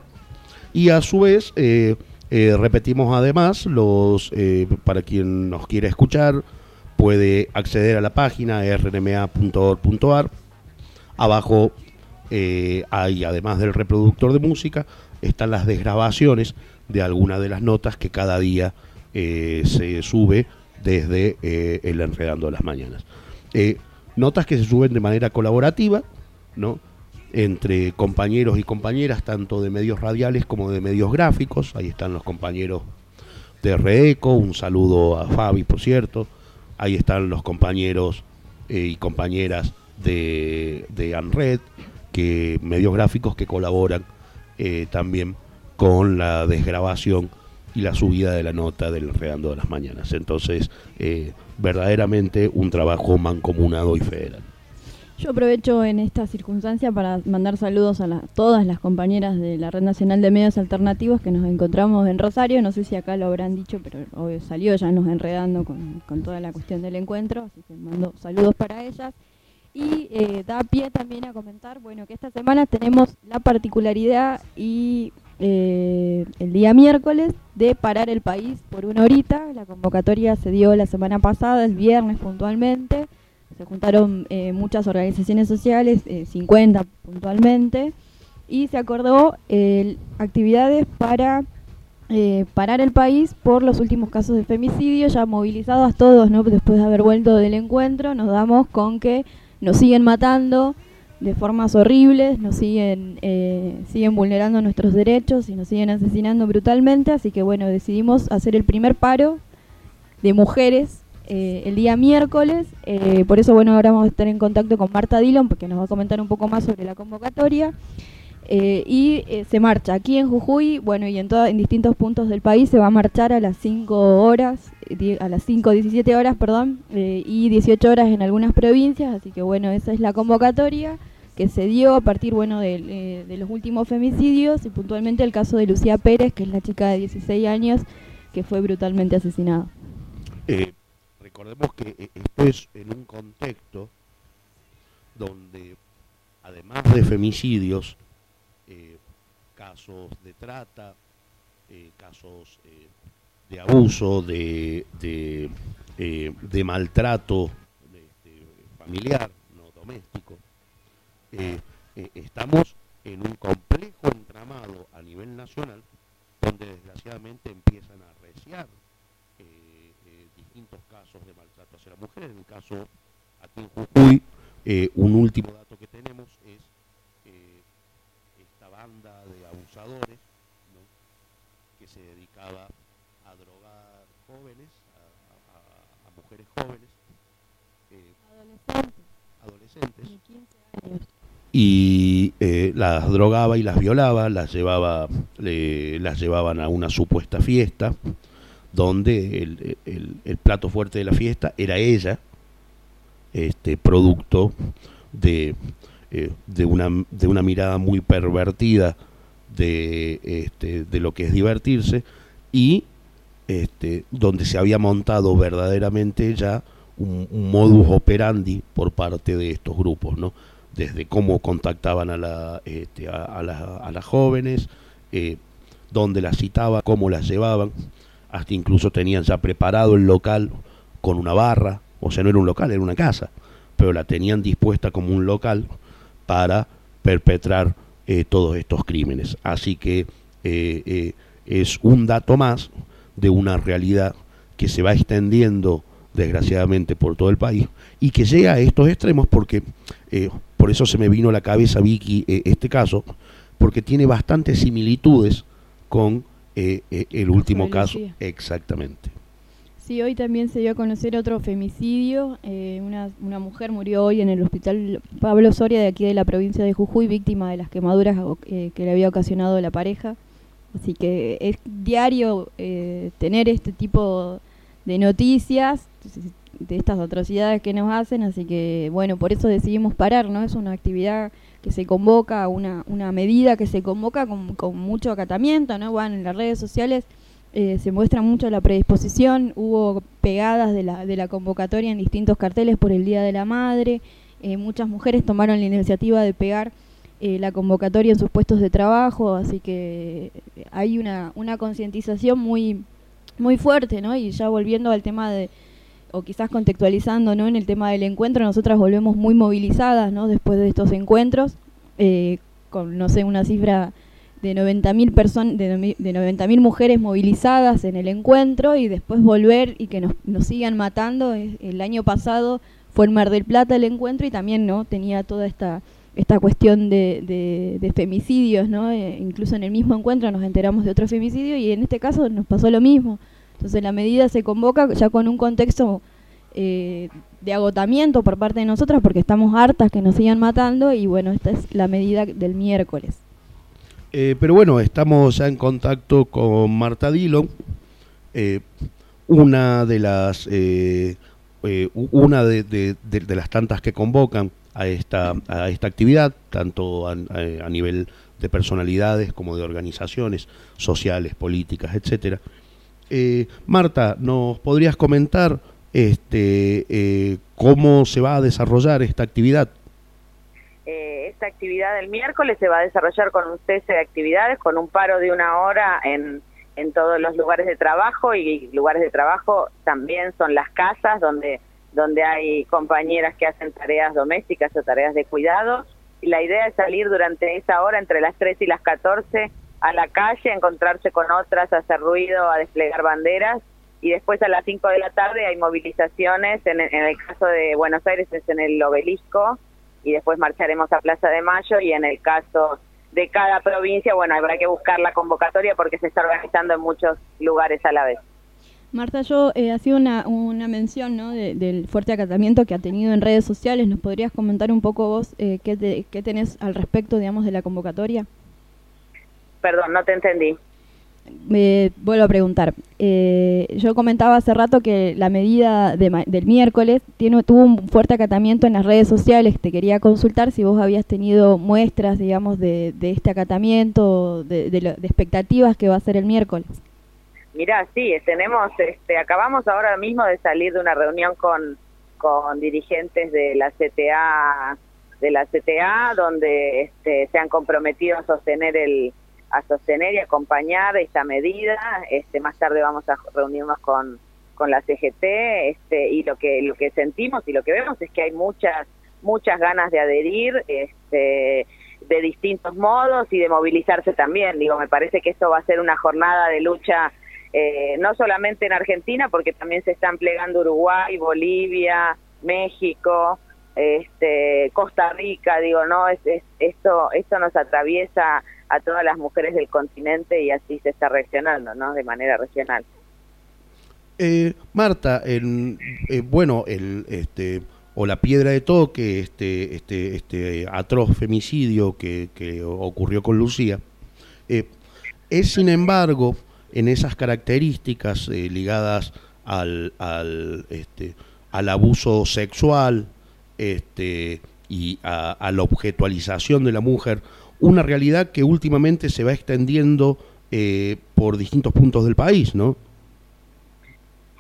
Y a su vez, eh, eh, repetimos además, los para quien nos quiera escuchar, puede acceder a la página rnma.org.ar. Abajo hay, además del reproductor de música, están las desgrabaciones de algunas de las notas que cada día se sube desde eh, el Enredando de las Mañanas. Eh, notas que se suben de manera colaborativa, ¿no? entre compañeros y compañeras, tanto de medios radiales como de medios gráficos. Ahí están los compañeros de Reeco, un saludo a Fabi, por cierto. Ahí están los compañeros eh, y compañeras de, ANRED, que, medios gráficos que colaboran también con la desgrabación y la subida de la nota del Enredando de las Mañanas. Entonces, eh, verdaderamente un trabajo mancomunado y federal. Yo aprovecho en esta circunstancia para mandar saludos a la- todas las compañeras de la Red Nacional de Medios Alternativos que nos encontramos en Rosario. No sé si acá lo habrán dicho, pero obvio salió ya nos enredando con, con toda la cuestión del encuentro. Así que mando saludos para ellas. Y eh, da pie también a comentar, bueno, que esta semana tenemos la particularidad y eh, el día miércoles de parar el país por una horita. La convocatoria se dio la semana pasada, el viernes puntualmente se juntaron eh, muchas organizaciones sociales, eh, 50 puntualmente, y se acordó eh, actividades para parar el país por los últimos casos de femicidio, ya movilizados todos, ¿no? después de haber vuelto del encuentro, nos damos con que nos siguen matando de formas horribles, nos siguen, eh, siguen vulnerando nuestros derechos y nos siguen asesinando brutalmente, así que bueno, decidimos hacer el primer paro de mujeres eh, el día miércoles, eh, por eso bueno, ahora vamos a estar en contacto con Marta Dillon porque nos va a comentar un poco más sobre la convocatoria. Eh, y eh, se marcha aquí en Jujuy, bueno, y en, en distintos puntos del país se va a marchar a las 5 horas, a las 5, 17 horas, perdón, y 18 horas en algunas provincias, así que bueno, esa es la convocatoria se dio a partir, bueno, eh, de los últimos femicidios y puntualmente el caso de Lucía Pérez, que es la chica de 16 años que fue brutalmente asesinada. Eh, recordemos que eh, esto es en un contexto donde, además de femicidios, casos de trata, casos de abuso, de, de maltrato este, familiar, no doméstico, eh, eh, estamos en un complejo entramado a nivel nacional donde desgraciadamente empiezan a arreciar eh, distintos casos de maltrato hacia la mujer. En el caso aquí en Jujuy, un último dato que tenemos es eh, esta banda de abusadores ¿no? que se dedicaba a drogar jóvenes, a, a- a mujeres jóvenes, eh, adolescentes, y eh, las drogaba y las violaba, las llevaba, le- las llevaban a una supuesta fiesta donde el, el- el plato fuerte de la fiesta era ella, este producto de, eh, de, una, de una mirada muy pervertida de, este, de lo que es divertirse y este, donde se había montado verdaderamente ya un, un modus operandi por parte de estos grupos, ¿no? Desde cómo contactaban a, este, las jóvenes, eh, dónde las citaban, cómo las llevaban, hasta incluso tenían ya preparado el local con una barra, o sea, no era un local, era una casa, pero la tenían dispuesta como un local para perpetrar eh, todos estos crímenes. Así que eh, es un dato más de una realidad que se va extendiendo desgraciadamente por todo el país y que llega a estos extremos porque por eso se me vino a la cabeza Vicky eh, este caso porque tiene bastantes similitudes con eh, eh, el último caso exactamente Sí, hoy también se dio a conocer otro femicidio. una, una mujer murió hoy en el hospital Pablo Soria de aquí de la provincia de Jujuy, víctima de las quemaduras que le había ocasionado la pareja. Así que es diario tener este tipo de noticias, de estas atrocidades que nos hacen. Así que, bueno, por eso decidimos parar, ¿no? Es una actividad que se convoca, una, una medida que se convoca con, con mucho acatamiento, ¿no? Van en las redes sociales eh, se muestra mucho la predisposición, hubo pegadas de la, de la convocatoria en distintos carteles por el Día de la Madre, eh, muchas mujeres tomaron la iniciativa de pegar eh, la convocatoria en sus puestos de trabajo, así que hay una, una concientización muy, muy fuerte, ¿no? Y ya volviendo al tema de, o quizás contextualizando, ¿no? En el tema del encuentro, nosotras volvemos muy movilizadas, ¿no? Después de estos encuentros, eh, con, no sé, una cifra de 90.000 personas, de, de 90.000 mujeres movilizadas en el encuentro y después volver y que nos, nos sigan matando. El año pasado fue en Mar del Plata el encuentro y también no tenía toda esta esta cuestión de, de- de femicidios, ¿no? Eh, incluso en el mismo encuentro nos enteramos de otro femicidio y en este caso nos pasó lo mismo. Entonces la medida se convoca ya con un contexto eh, de agotamiento por parte de nosotras porque estamos hartas que nos sigan matando y bueno, esta es la medida del miércoles. Eh, pero bueno, estamos ya en contacto con Marta Dillon, eh, una de las eh, una de, las tantas que convocan a esta a esta actividad, tanto a, a- a nivel de personalidades como de organizaciones sociales, políticas, etcétera. Eh, Marta, ¿nos podrías comentar este eh, cómo se va a desarrollar esta actividad? Eh, esta actividad del miércoles se va a desarrollar con un cese de actividades, con un paro de una hora en, todos los lugares de trabajo y lugares de trabajo también son las casas donde donde hay compañeras que hacen tareas domésticas o tareas de cuidado. Y la idea es salir durante esa hora, entre las 3 y las 14, a la calle, encontrarse con otras, a hacer ruido, a desplegar banderas. Y después a las 5 de la tarde hay movilizaciones, en, en el caso de Buenos Aires es en el obelisco, y después marcharemos a Plaza de Mayo, y en el caso de cada provincia, bueno, habrá que buscar la convocatoria porque se está organizando en muchos lugares a la vez. Marta, yo eh, hacía una, una mención ¿no? de- del fuerte acatamiento que ha tenido en redes sociales. ¿Nos podrías comentar un poco vos eh, qué, te- qué tenés al respecto, digamos, de la convocatoria? Perdón, no te entendí. Me vuelvo a preguntar. Eh, yo comentaba hace rato que la medida de ma- del miércoles tiene, tuvo un fuerte acatamiento en las redes sociales. Te quería consultar si vos habías tenido muestras, digamos, de, de este acatamiento, de, de lo- de expectativas que va a ser el miércoles. Mirá, sí, tenemos, este, acabamos ahora mismo de salir de una reunión con, con dirigentes de la CTA, de la CTA, donde este, se han comprometido a sostener el, a sostener y acompañar esta medida. Este, más tarde vamos a reunirnos con, con la CGT, este, y lo que, lo que sentimos y lo que vemos es que hay muchas, muchas ganas de adherir, este, de distintos modos y de movilizarse también. Digo, me parece que esto va a ser una jornada de lucha eh, no solamente en Argentina, porque también se están plegando Uruguay, Bolivia, México, este, Costa Rica, digo, no, es, es- esto, esto nos atraviesa a todas las mujeres del continente y así se está reaccionando, ¿no? De manera regional. Eh, Marta, eh, bueno, el, este, o la piedra de toque, este, este, este atroz femicidio que, que ocurrió con Lucía, eh, es sin embargo en esas características ligadas al, al, este, al abuso sexual este, y a, a la objetualización de la mujer, una realidad que últimamente se va extendiendo eh, por distintos puntos del país, ¿no?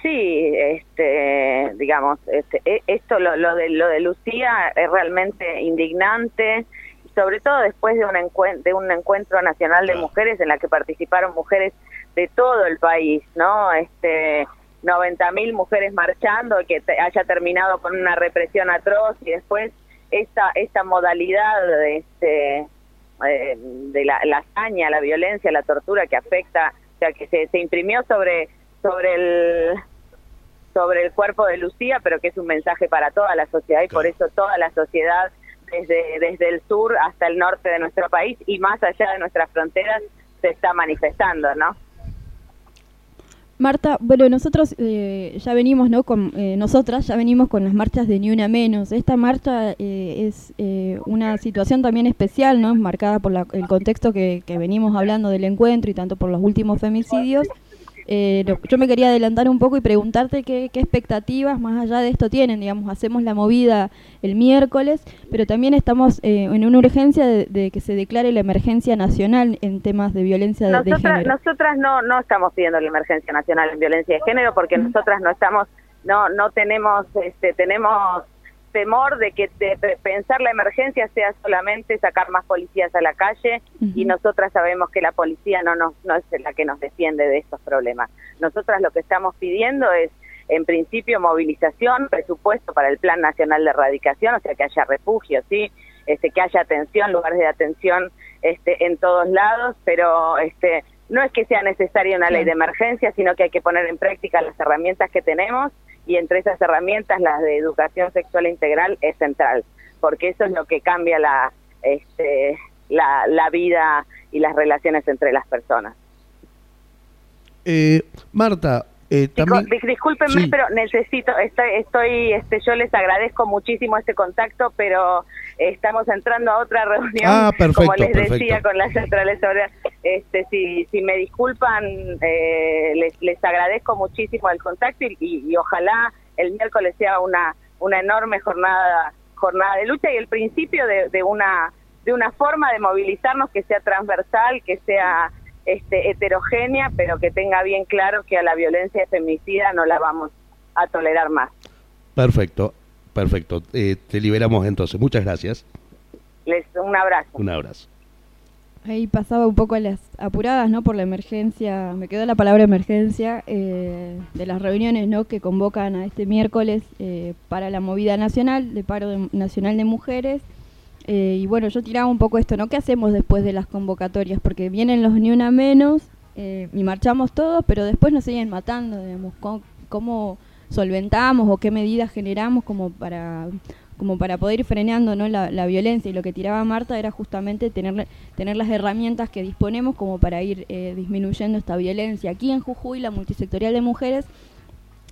Sí, este, digamos, este, e- esto lo, lo de lo de Lucía es realmente indignante, sobre todo después de un encuentro, de un encuentro nacional de mujeres en la que participaron mujeres de todo el país, ¿no? Este, 90.000 mujeres marchando que te- haya terminado con una represión atroz y después esta esta modalidad de este eh, de la, la hazaña, la violencia, la tortura que afecta, o sea, que se, se imprimió sobre sobre el sobre el cuerpo de Lucía, pero que es un mensaje para toda la sociedad y por eso toda la sociedad desde desde el sur hasta el norte de nuestro país y más allá de nuestras fronteras se está manifestando, ¿no? Marta, bueno, nosotros eh, ya venimos, ¿no? Con, eh, nosotras ya venimos con las marchas de Ni Una Menos. Esta marcha eh, es eh, una situación también especial, ¿no? Marcada por la- el contexto que, que venimos hablando del encuentro y tanto por los últimos femicidios. Eh, no- yo me quería adelantar un poco y preguntarte qué, qué expectativas más allá de esto tienen. Digamos, hacemos la movida el miércoles, pero también estamos eh, en una urgencia de, de que se declare la emergencia nacional en temas de violencia de, de Nosotras, género. nosotras no no estamos pidiendo la emergencia nacional en violencia de género porque nosotras no estamos no no tenemos este tenemos temor de que de- pensar la emergencia sea solamente sacar más policías a la calle y nosotras sabemos que la policía no nos no es la que nos defiende de estos problemas. Nosotras lo que estamos pidiendo es en principio movilización, presupuesto para el Plan Nacional de Erradicación, o sea que haya refugio, sí, este que haya atención, lugares de atención este en todos lados, pero este no es que sea necesaria una ley de emergencia, sino que hay que poner en práctica las herramientas que tenemos y entre esas herramientas las de educación sexual integral es central, porque eso es lo que cambia la este la, la vida y las relaciones entre las personas. Eh, Marta, eh, también... Dis- Discúlpenme, Sí. pero necesito, estoy, estoy, este, yo les agradezco muchísimo este contacto, pero estamos entrando a otra reunión, Ah, perfecto, como les decía, con las centrales sobre, este, si, si me disculpan, eh, les, les agradezco muchísimo el contacto y, y- y ojalá el miércoles sea una, una enorme jornada, jornada de lucha y el principio de, de una, de una forma de movilizarnos que sea transversal, que sea este, heterogénea, pero que tenga bien claro que a la violencia femicida no la vamos a tolerar más. Perfecto, perfecto. Eh, te liberamos entonces. Muchas gracias. Les un abrazo. Un abrazo. Ahí pasaba un poco a las apuradas, ¿no? Por la emergencia, me quedó la palabra emergencia, eh, de las reuniones, ¿no? Que convocan a este miércoles eh, para la movida nacional, de paro nacional de mujeres. Eh, y bueno, yo tiraba un poco esto, ¿no? ¿Qué hacemos después de las convocatorias? Porque vienen los ni una menos eh, y marchamos todos, pero después nos siguen matando, digamos. ¿Cómo, cómo solventamos o qué medidas generamos como para como para poder ir frenando ¿no? la, violencia y lo que tiraba Marta era justamente tener, tener las herramientas que disponemos como para ir eh, disminuyendo esta violencia. Aquí en Jujuy la multisectorial de mujeres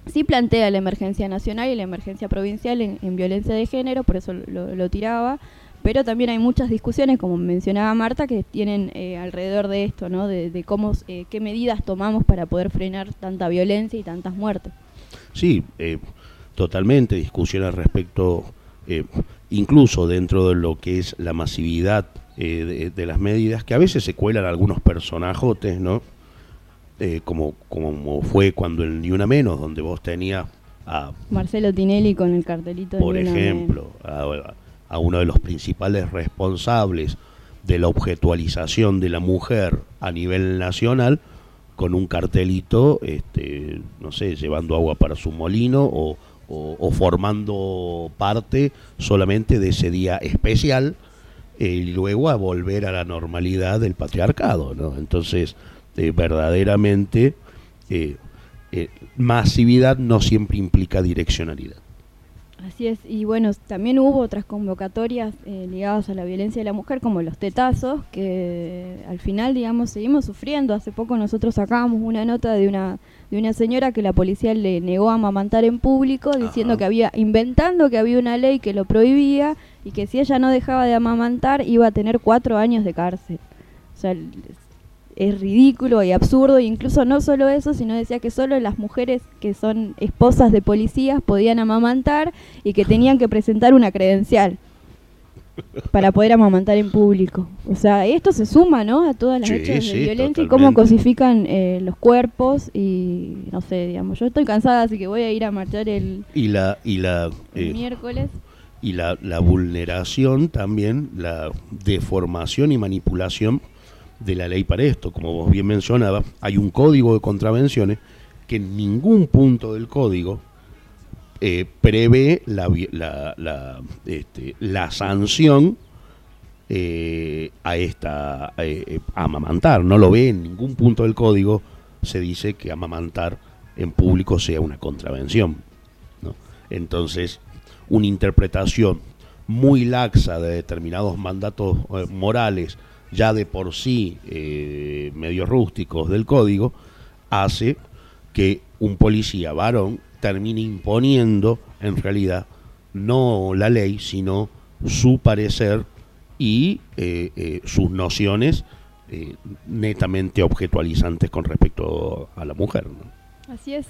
sí plantea la emergencia nacional y la emergencia provincial en, en violencia de género, por eso lo, tiraba, pero también hay muchas discusiones, como mencionaba Marta, que tienen eh, alrededor de esto, ¿no? de, de cómo, eh, qué medidas tomamos para poder frenar tanta violencia y tantas muertes. Sí, eh, totalmente, discusiones respecto, eh, incluso dentro de lo que es la masividad eh, de, de las medidas, que a veces se cuelan algunos personajotes, ¿no? Eh, como, como fue cuando el Ni Una Menos, donde vos tenías a Marcelo Tinelli con el cartelito de por Ni Una Menos. ejemplo, a, a uno de los principales responsables de la objetualización de la mujer a nivel nacional con un cartelito, este, no sé, llevando agua para su molino o, o- formando parte solamente de ese día especial eh, y luego a volver a la normalidad del patriarcado, ¿no? Entonces, eh, verdaderamente, eh, masividad no siempre implica direccionalidad. Así es, y bueno, también hubo otras convocatorias eh, ligadas a la violencia de la mujer, como los tetazos, que al final, digamos, seguimos sufriendo. Hace poco nosotros sacábamos una nota de una de una señora que la policía le negó a amamantar en público, diciendo que había, inventando que había una ley que lo prohibía y que si ella no dejaba de amamantar iba a tener cuatro años de cárcel. O sea, es ridículo y absurdo, e incluso no solo eso, sino decía que solo las mujeres que son esposas de policías podían amamantar y que tenían que presentar una credencial para poder amamantar en público. O sea, esto se suma, ¿no? A todas las Sí, hechos de violencia y cómo cosifican eh, los cuerpos y no sé, digamos, yo estoy cansada, así que voy a ir a marchar el, Y la, y la, el eh, miércoles. y la, la vulneración también, la deformación y manipulación de la ley para esto. Como vos bien mencionabas, hay un código de contravenciones que en ningún punto del código eh, prevé la, la, este, la sanción eh, a esta eh, eh, amamantar. No lo ve en ningún punto del código. Se dice que amamantar en público sea una contravención. ¿no? Entonces, una interpretación muy laxa de determinados mandatos morales, ya de por sí medio rústicos del código, hace que un policía varón termine imponiendo en realidad no la ley, sino su parecer y eh, eh, sus nociones eh, netamente objetualizantes con respecto a la mujer. Así es.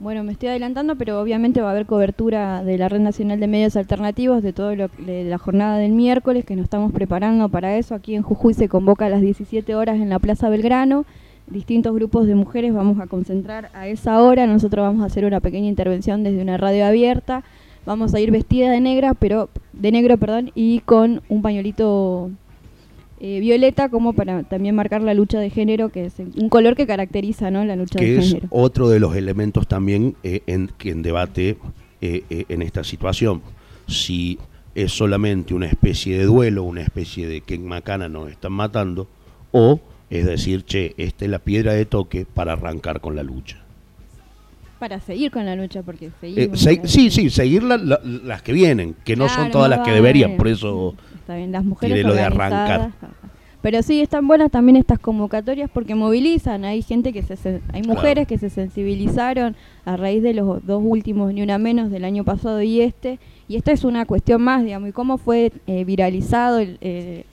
bueno, me estoy adelantando, pero obviamente va a haber cobertura de la Red Nacional de Medios Alternativos de todo lo de la jornada del miércoles, que nos estamos preparando para eso. Aquí en Jujuy se convoca a las 17 horas en la Plaza Belgrano. Distintos grupos de mujeres vamos a concentrar a esa hora. Nosotros vamos a hacer una pequeña intervención desde una radio abierta. Vamos a ir vestida de negra, pero de negro, perdón, y con un pañuelito eh, violeta como para también marcar la lucha de género, que es un color que caracteriza ¿no? la lucha que de es género. otro de los elementos también eh, en, que en debate eh, eh, en esta situación. Si es solamente una especie de duelo, una especie de que en Macana nos están matando, o es decir, che, esta es la piedra de toque para arrancar con la lucha. Para seguir con la lucha, porque Eh, seguimos. se- sí, sí, seguir la- la- las que vienen, que no son todas no las que deberían, por eso Está bien, las mujeres tiré lo de arrancar. Pero sí, están buenas también estas convocatorias porque movilizan. Hay gente que se, hay mujeres que se sensibilizaron a raíz de los dos últimos ni una menos del año pasado y este. Y esta es una cuestión más, digamos, y cómo fue eh, viralizado el, eh,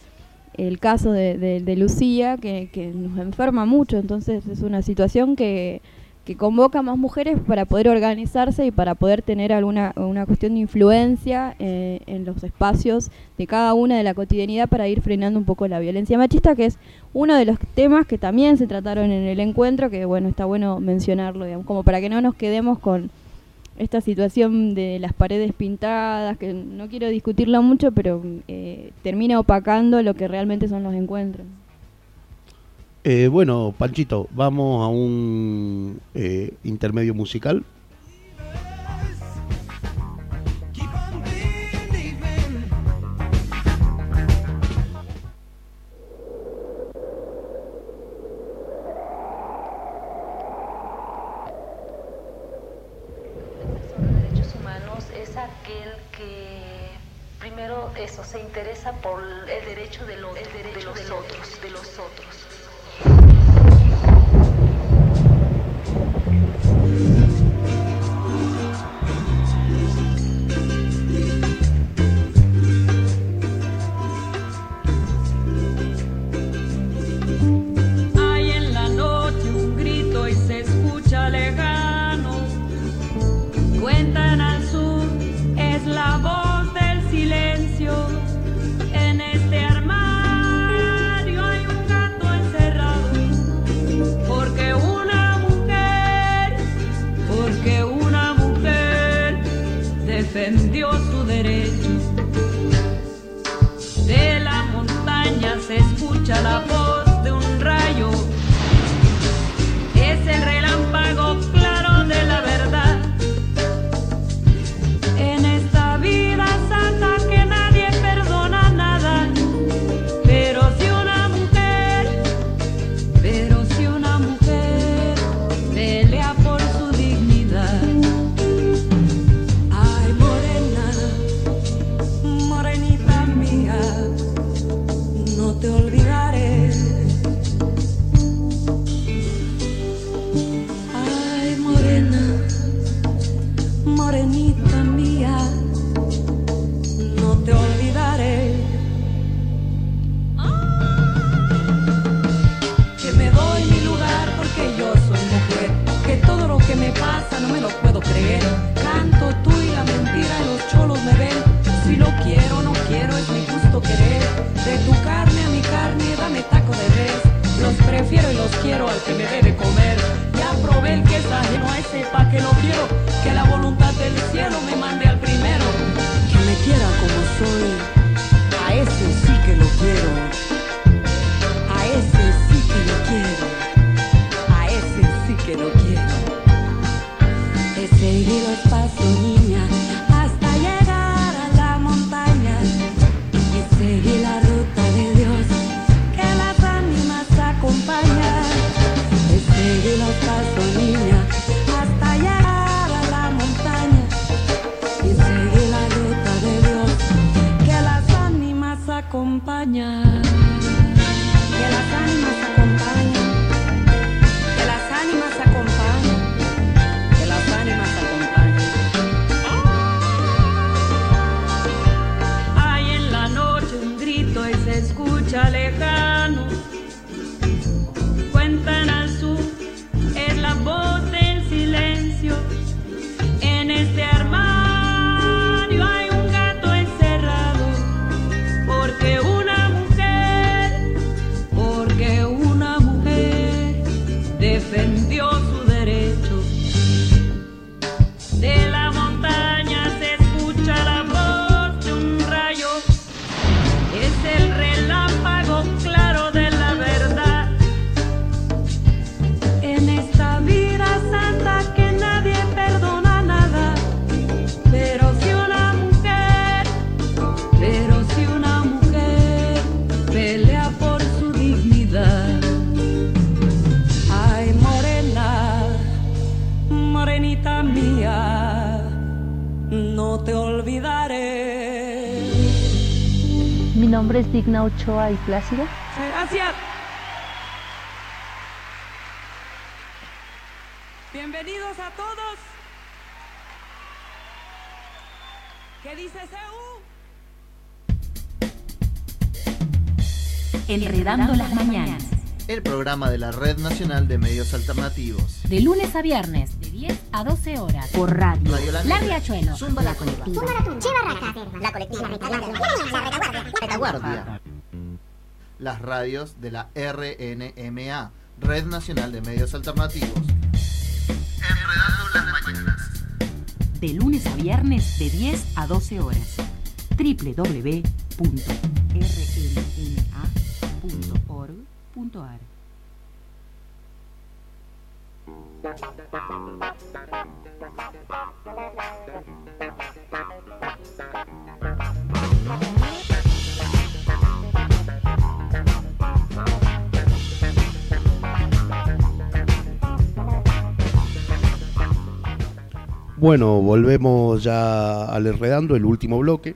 el caso de, de- de Lucía, que, nos enferma mucho. Entonces es una situación que, que convoca a más mujeres para poder organizarse y para poder tener alguna una cuestión de influencia eh, en los espacios de cada una de la cotidianidad para ir frenando un poco la violencia machista, que es uno de los temas que también se trataron en el encuentro, que bueno, está bueno mencionarlo, digamos, como para que no nos quedemos con esta situación de las paredes pintadas, que no quiero discutirla mucho, pero eh, termina opacando lo que realmente son los encuentros. Eh, bueno, Panchito, vamos a un eh, intermedio musical eso, se interesa por el derecho de, lo, el derecho de los, de los otros, de los otros. lejano. Cuentan al sur, es la voz. defendió su derecho. De la montaña se escucha la voz. Edna Ochoa y Plácido. Gracias. Bienvenidos a todos. ¿Qué dice CEU? Enredando las mañanas. El programa de la Red Nacional de Medios Alternativos. De lunes a viernes, de 10 a 12 horas. Por radio. radio la, la Riachuelo. Zumba la Colectiva. Zumba la Colectiva. La Colectiva. La Colectiva. La Colectiva. La Colectiva. Las radios de la RNMA, Red Nacional de Medios Alternativos. Enredando las mañanas. De lunes a viernes de 10 a 12 horas. www Bueno, volvemos ya al enredando, el último bloque.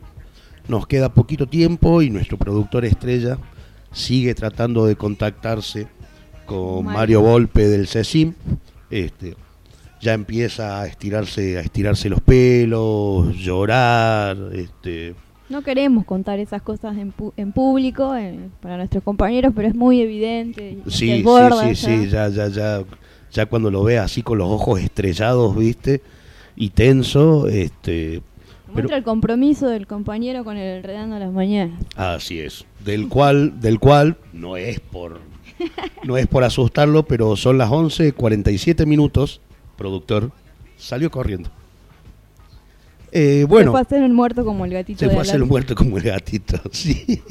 Nos queda poquito tiempo y nuestro productor estrella sigue tratando de contactarse con Mario. Volpe del CECIM. Este, ya empieza a estirarse, a estirarse los pelos, llorar, este, No queremos contar esas cosas en, pu- en público eh, para nuestros compañeros, pero es muy evidente. Sí, sí, sí, sí, ya, ya, ya, ya cuando lo ve así con los ojos estrellados, viste, y tenso, este, pero Muestra el compromiso del compañero con el enredando a las mañanas. así es, del cual, del cual no es por, no es por asustarlo, pero son las 11:47 minutos, productor, salió corriendo. Eh, Se bueno, fue a hacer un muerto como el gatito se fue a hacer un muerto como el gatito, sí.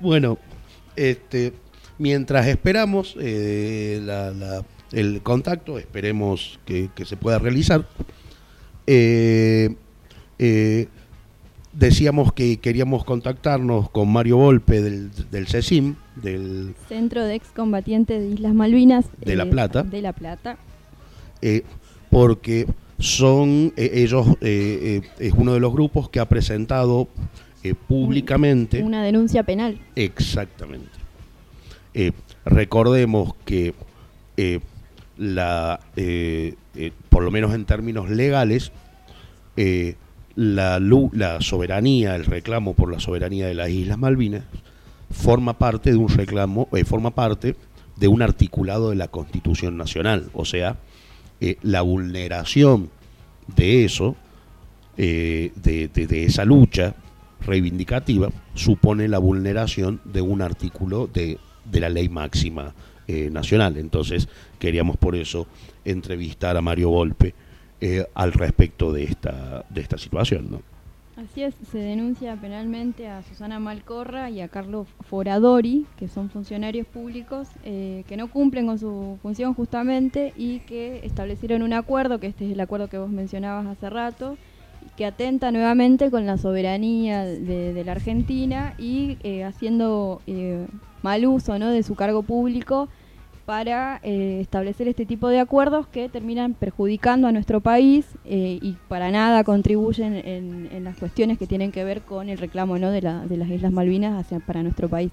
Bueno, este, mientras esperamos eh, la- la- el contacto, esperemos que, que se pueda realizar. Eh, eh, decíamos que queríamos contactarnos con Mario Volpe del, del CECIM, del, Centro de Excombatientes de Islas Malvinas. De La Plata. De La Plata. eh, porque son eh, ellos eh, eh, es uno de los grupos que ha presentado eh, públicamente Una denuncia penal. Exactamente. Eh, recordemos que eh, la, eh, eh, por lo menos en términos legales, eh, la, soberanía, el reclamo por la soberanía de las Islas Malvinas, forma parte de un reclamo, eh, forma parte de un articulado de la Constitución Nacional. O sea, la vulneración de eso, de, esa lucha reivindicativa, supone la vulneración de un artículo de la ley máxima eh, nacional. Entonces, queríamos por eso entrevistar a Mario Volpe eh, al respecto de esta, de esta situación. ¿no? Así es, se denuncia penalmente a Susana Malcorra y a Carlos Foradori, que son funcionarios públicos eh, que no cumplen con su función justamente y que establecieron un acuerdo, que este es el acuerdo que vos mencionabas hace rato, que atenta nuevamente con la soberanía de, la Argentina y haciendo mal uso ¿no? de su cargo público para eh, establecer este tipo de acuerdos que terminan perjudicando a nuestro país eh, y para nada contribuyen en, las cuestiones que tienen que ver con el reclamo ¿no? de, la- de las Islas Malvinas hacia, para nuestro país.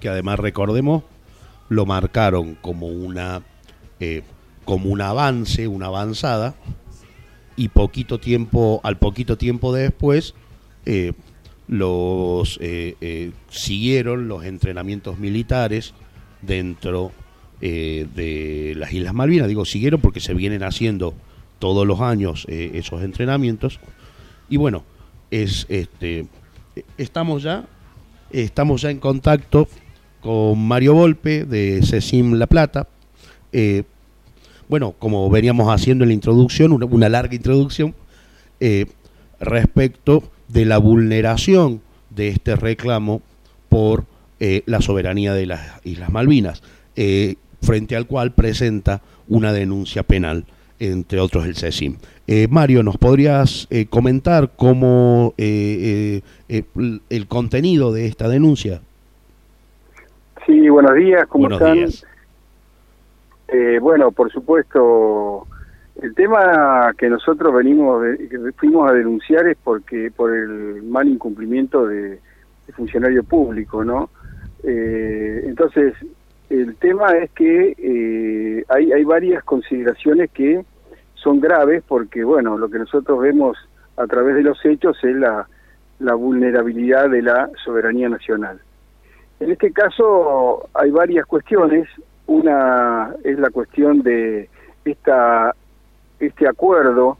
que además recordemos lo marcaron como una eh, como un avance, una avanzada y poquito tiempo al poquito tiempo después eh, los siguieron los entrenamientos militares dentro eh, de las Islas Malvinas. Digo siguieron porque se vienen haciendo todos los años eh, esos entrenamientos. Y bueno es este estamos ya estamos ya en contacto con Mario Volpe de CECIM La Plata. Eh, bueno, como veníamos haciendo en la introducción, una, larga introducción, respecto de la vulneración de este reclamo por la soberanía de las Islas Malvinas, frente al cual presenta una denuncia penal, entre otros el CECIM. Eh, Mario, ¿nos podrías eh, comentar cómo eh, eh, eh, el contenido de esta denuncia? Sí, buenos días, ¿cómo Buenos están? días. Eh, bueno, por supuesto, el tema que nosotros venimos, que fuimos a denunciar es porque por el mal incumplimiento de, de funcionario público, ¿no? Eh, entonces, el tema es que eh, hay, hay varias consideraciones que son graves porque, bueno, lo que nosotros vemos a través de los hechos es la, la vulnerabilidad de la soberanía nacional. En este caso hay varias cuestiones. Una es la cuestión de esta este acuerdo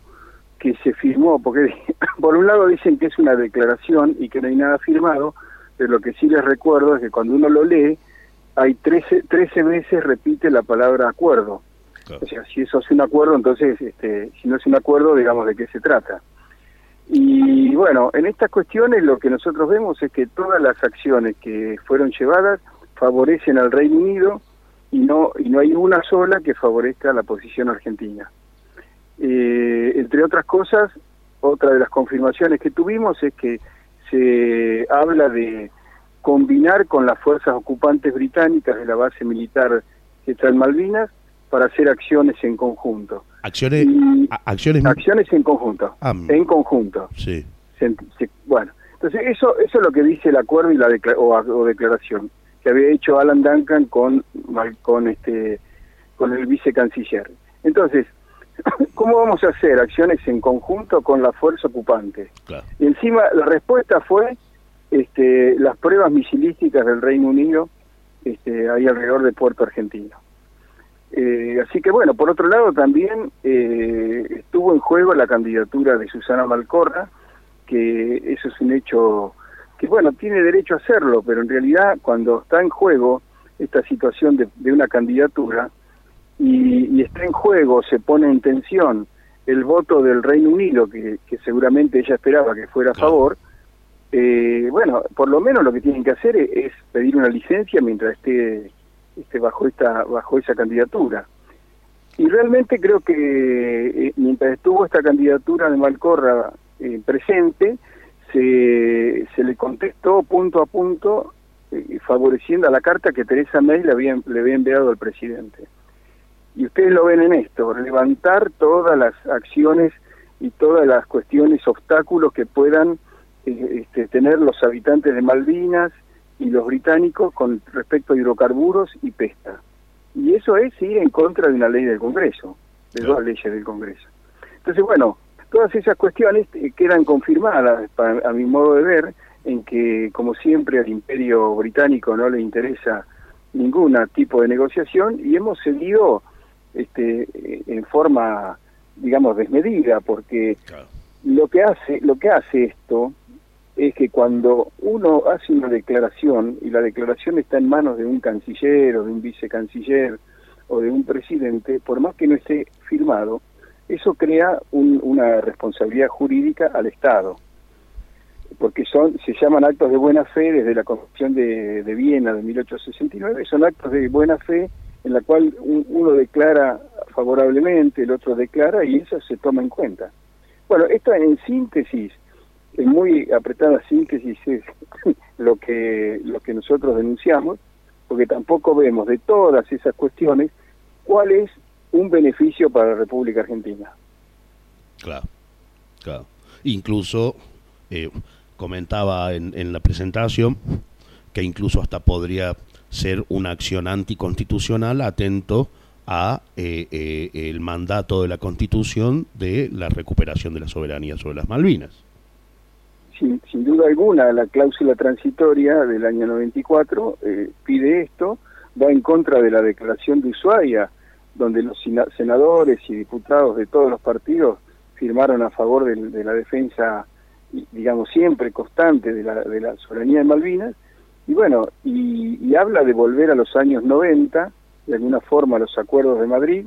que se firmó, porque por un lado dicen que es una declaración y que no hay nada firmado, pero lo que sí les recuerdo es que cuando uno lo lee, hay 13, 13 veces repite la palabra acuerdo. O sea, si eso es un acuerdo, entonces, este, si no es un acuerdo, digamos de qué se trata. Y bueno, en estas cuestiones lo que nosotros vemos es que todas las acciones que fueron llevadas favorecen al Reino Unido y no y no hay una sola que favorezca la posición argentina. Eh, entre otras cosas, otra de las confirmaciones que tuvimos es que se habla de combinar con las fuerzas ocupantes británicas de la base militar que está en Malvinas para hacer acciones en conjunto. Acciones, acciones, Acciones en conjunto. Ah, en conjunto. sí. Se- se- bueno, entonces eso eso es lo que dice el acuerdo y la decla- o, o declaración que había hecho Alan Duncan con con este con el vicecanciller. Entonces, ¿cómo vamos a hacer acciones en conjunto con la fuerza ocupante? Claro. Y encima la respuesta fue este, las pruebas misilísticas del Reino Unido este, ahí alrededor de Puerto Argentino. Eh, así que bueno, por otro lado también eh, estuvo en juego la candidatura de Susana Malcorra, que eso es un hecho que bueno, tiene derecho a hacerlo, pero en realidad cuando está en juego esta situación de, de una candidatura y, y está en juego, se pone en tensión el voto del Reino Unido, que, que seguramente ella esperaba que fuera a favor, eh, bueno, por lo menos lo que tienen que hacer es, pedir una licencia mientras esté, esté bajo esta bajo esa candidatura. Y realmente creo que eh, mientras estuvo esta candidatura de Malcorra eh, presente, se, se le contestó punto a punto eh, favoreciendo a la carta que Teresa May le había, le había enviado al presidente. Y ustedes lo ven en esto, levantar todas las acciones y todas las cuestiones, obstáculos que puedan este, tener los habitantes de Malvinas y los británicos con respecto a hidrocarburos y pesca. Y eso es ir en contra de una ley del Congreso, de dos leyes del Congreso. Entonces, bueno, todas esas cuestiones eh, quedan confirmadas, pa- a mi modo de ver, en que, como siempre, al imperio británico no le interesa ningún tipo de negociación y hemos seguido este, eh, en forma, digamos, desmedida, porque lo que hace lo que hace esto es que cuando uno hace una declaración y la declaración está en manos de un canciller o de un vicecanciller o de un presidente, por más que no esté firmado, eso crea un- una responsabilidad jurídica al Estado, porque son se llaman actos de buena fe desde la Convención de, de Viena de 1869, son actos de buena fe en la cual un- uno declara favorablemente, el otro declara y eso se toma en cuenta. Bueno, esto en síntesis, en muy apretada síntesis es lo que lo que nosotros denunciamos, porque tampoco vemos de todas esas cuestiones cuál es un beneficio para la República Argentina. Claro, claro. Incluso eh, comentaba en, en la presentación que incluso hasta podría ser una acción anticonstitucional atento a eh, eh, el mandato de la Constitución de la recuperación de la soberanía sobre las Malvinas. Sin, sin duda alguna, la cláusula transitoria del año 94 eh, pide esto, va en contra de la declaración de Ushuaia, donde los senadores y diputados de todos los partidos firmaron a favor del- de, la defensa, digamos, siempre constante de la, de la soberanía de Malvinas, y bueno, y, y habla de volver a los años 90, de alguna forma a los acuerdos de Madrid,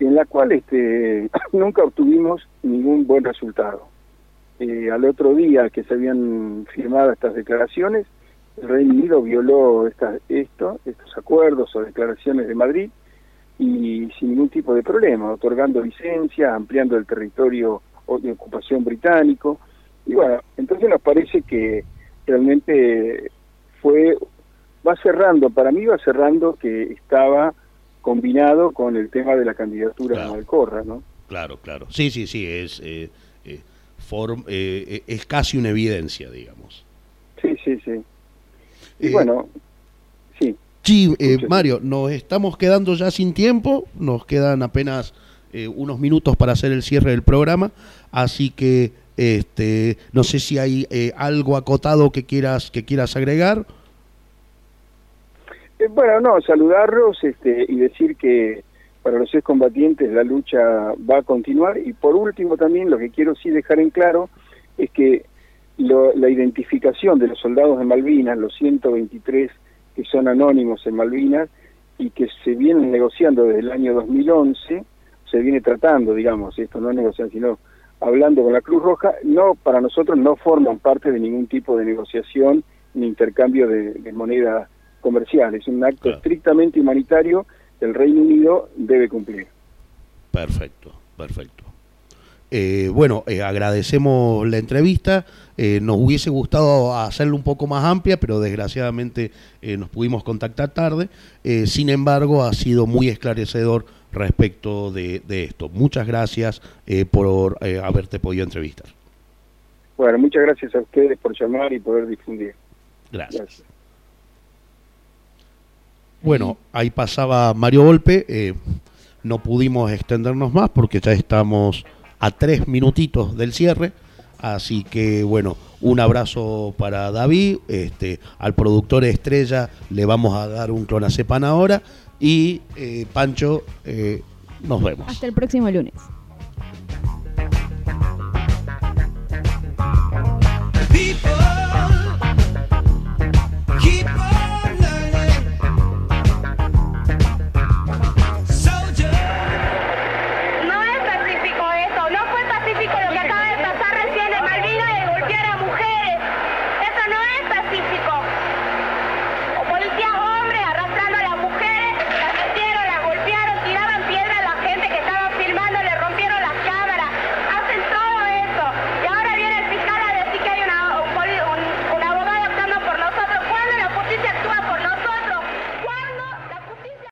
en la cual este, nunca obtuvimos ningún buen resultado. Eh, al otro día que se habían firmado estas declaraciones, el Reino Unido violó esta- esto, estos acuerdos o declaraciones de Madrid y sin ningún tipo de problema, otorgando licencia, ampliando el territorio de ocupación británico. Y bueno, entonces nos parece que realmente fue, va cerrando, para mí va cerrando que estaba combinado con el tema de la candidatura de Malcorra, ¿no? Claro, claro. Sí, sí, sí, es, eh, eh, form- eh, eh, es casi una evidencia, digamos. Sí, sí, sí. Y Eh, bueno, sí. Sí, eh, Mario, nos estamos quedando ya sin tiempo, nos quedan apenas unos minutos para hacer el cierre del programa, así que este, no sé si hay algo acotado que quieras que quieras agregar. Bueno, no, saludarlos este, y decir que para los excombatientes la lucha va a continuar y por último también lo que quiero sí dejar en claro es que lo- la identificación de los soldados de Malvinas, los 123 que son anónimos en Malvinas, y que se vienen negociando desde el año 2011, se viene tratando, digamos, esto no es negociación, sino hablando con la Cruz Roja, no para nosotros no forman parte de ningún tipo de negociación ni intercambio de, de moneda comercial. Es un acto estrictamente humanitario el Reino Unido debe cumplir. Perfecto, perfecto. Eh, bueno, eh, agradecemos la entrevista. Eh, nos hubiese gustado hacerla un poco más amplia, pero desgraciadamente nos pudimos contactar tarde. Sin embargo, ha sido muy esclarecedor respecto de, de esto. Muchas gracias por haberte podido entrevistar. Bueno, muchas gracias a ustedes por llamar y poder difundir. Gracias. Bueno, ahí pasaba Mario Golpe. Eh, no pudimos extendernos más porque ya estamos a tres minutitos del cierre. Así que bueno, un abrazo para David, este, al productor estrella le vamos a dar un clonacepan ahora y eh, Pancho, eh, nos vemos. Hasta el próximo lunes.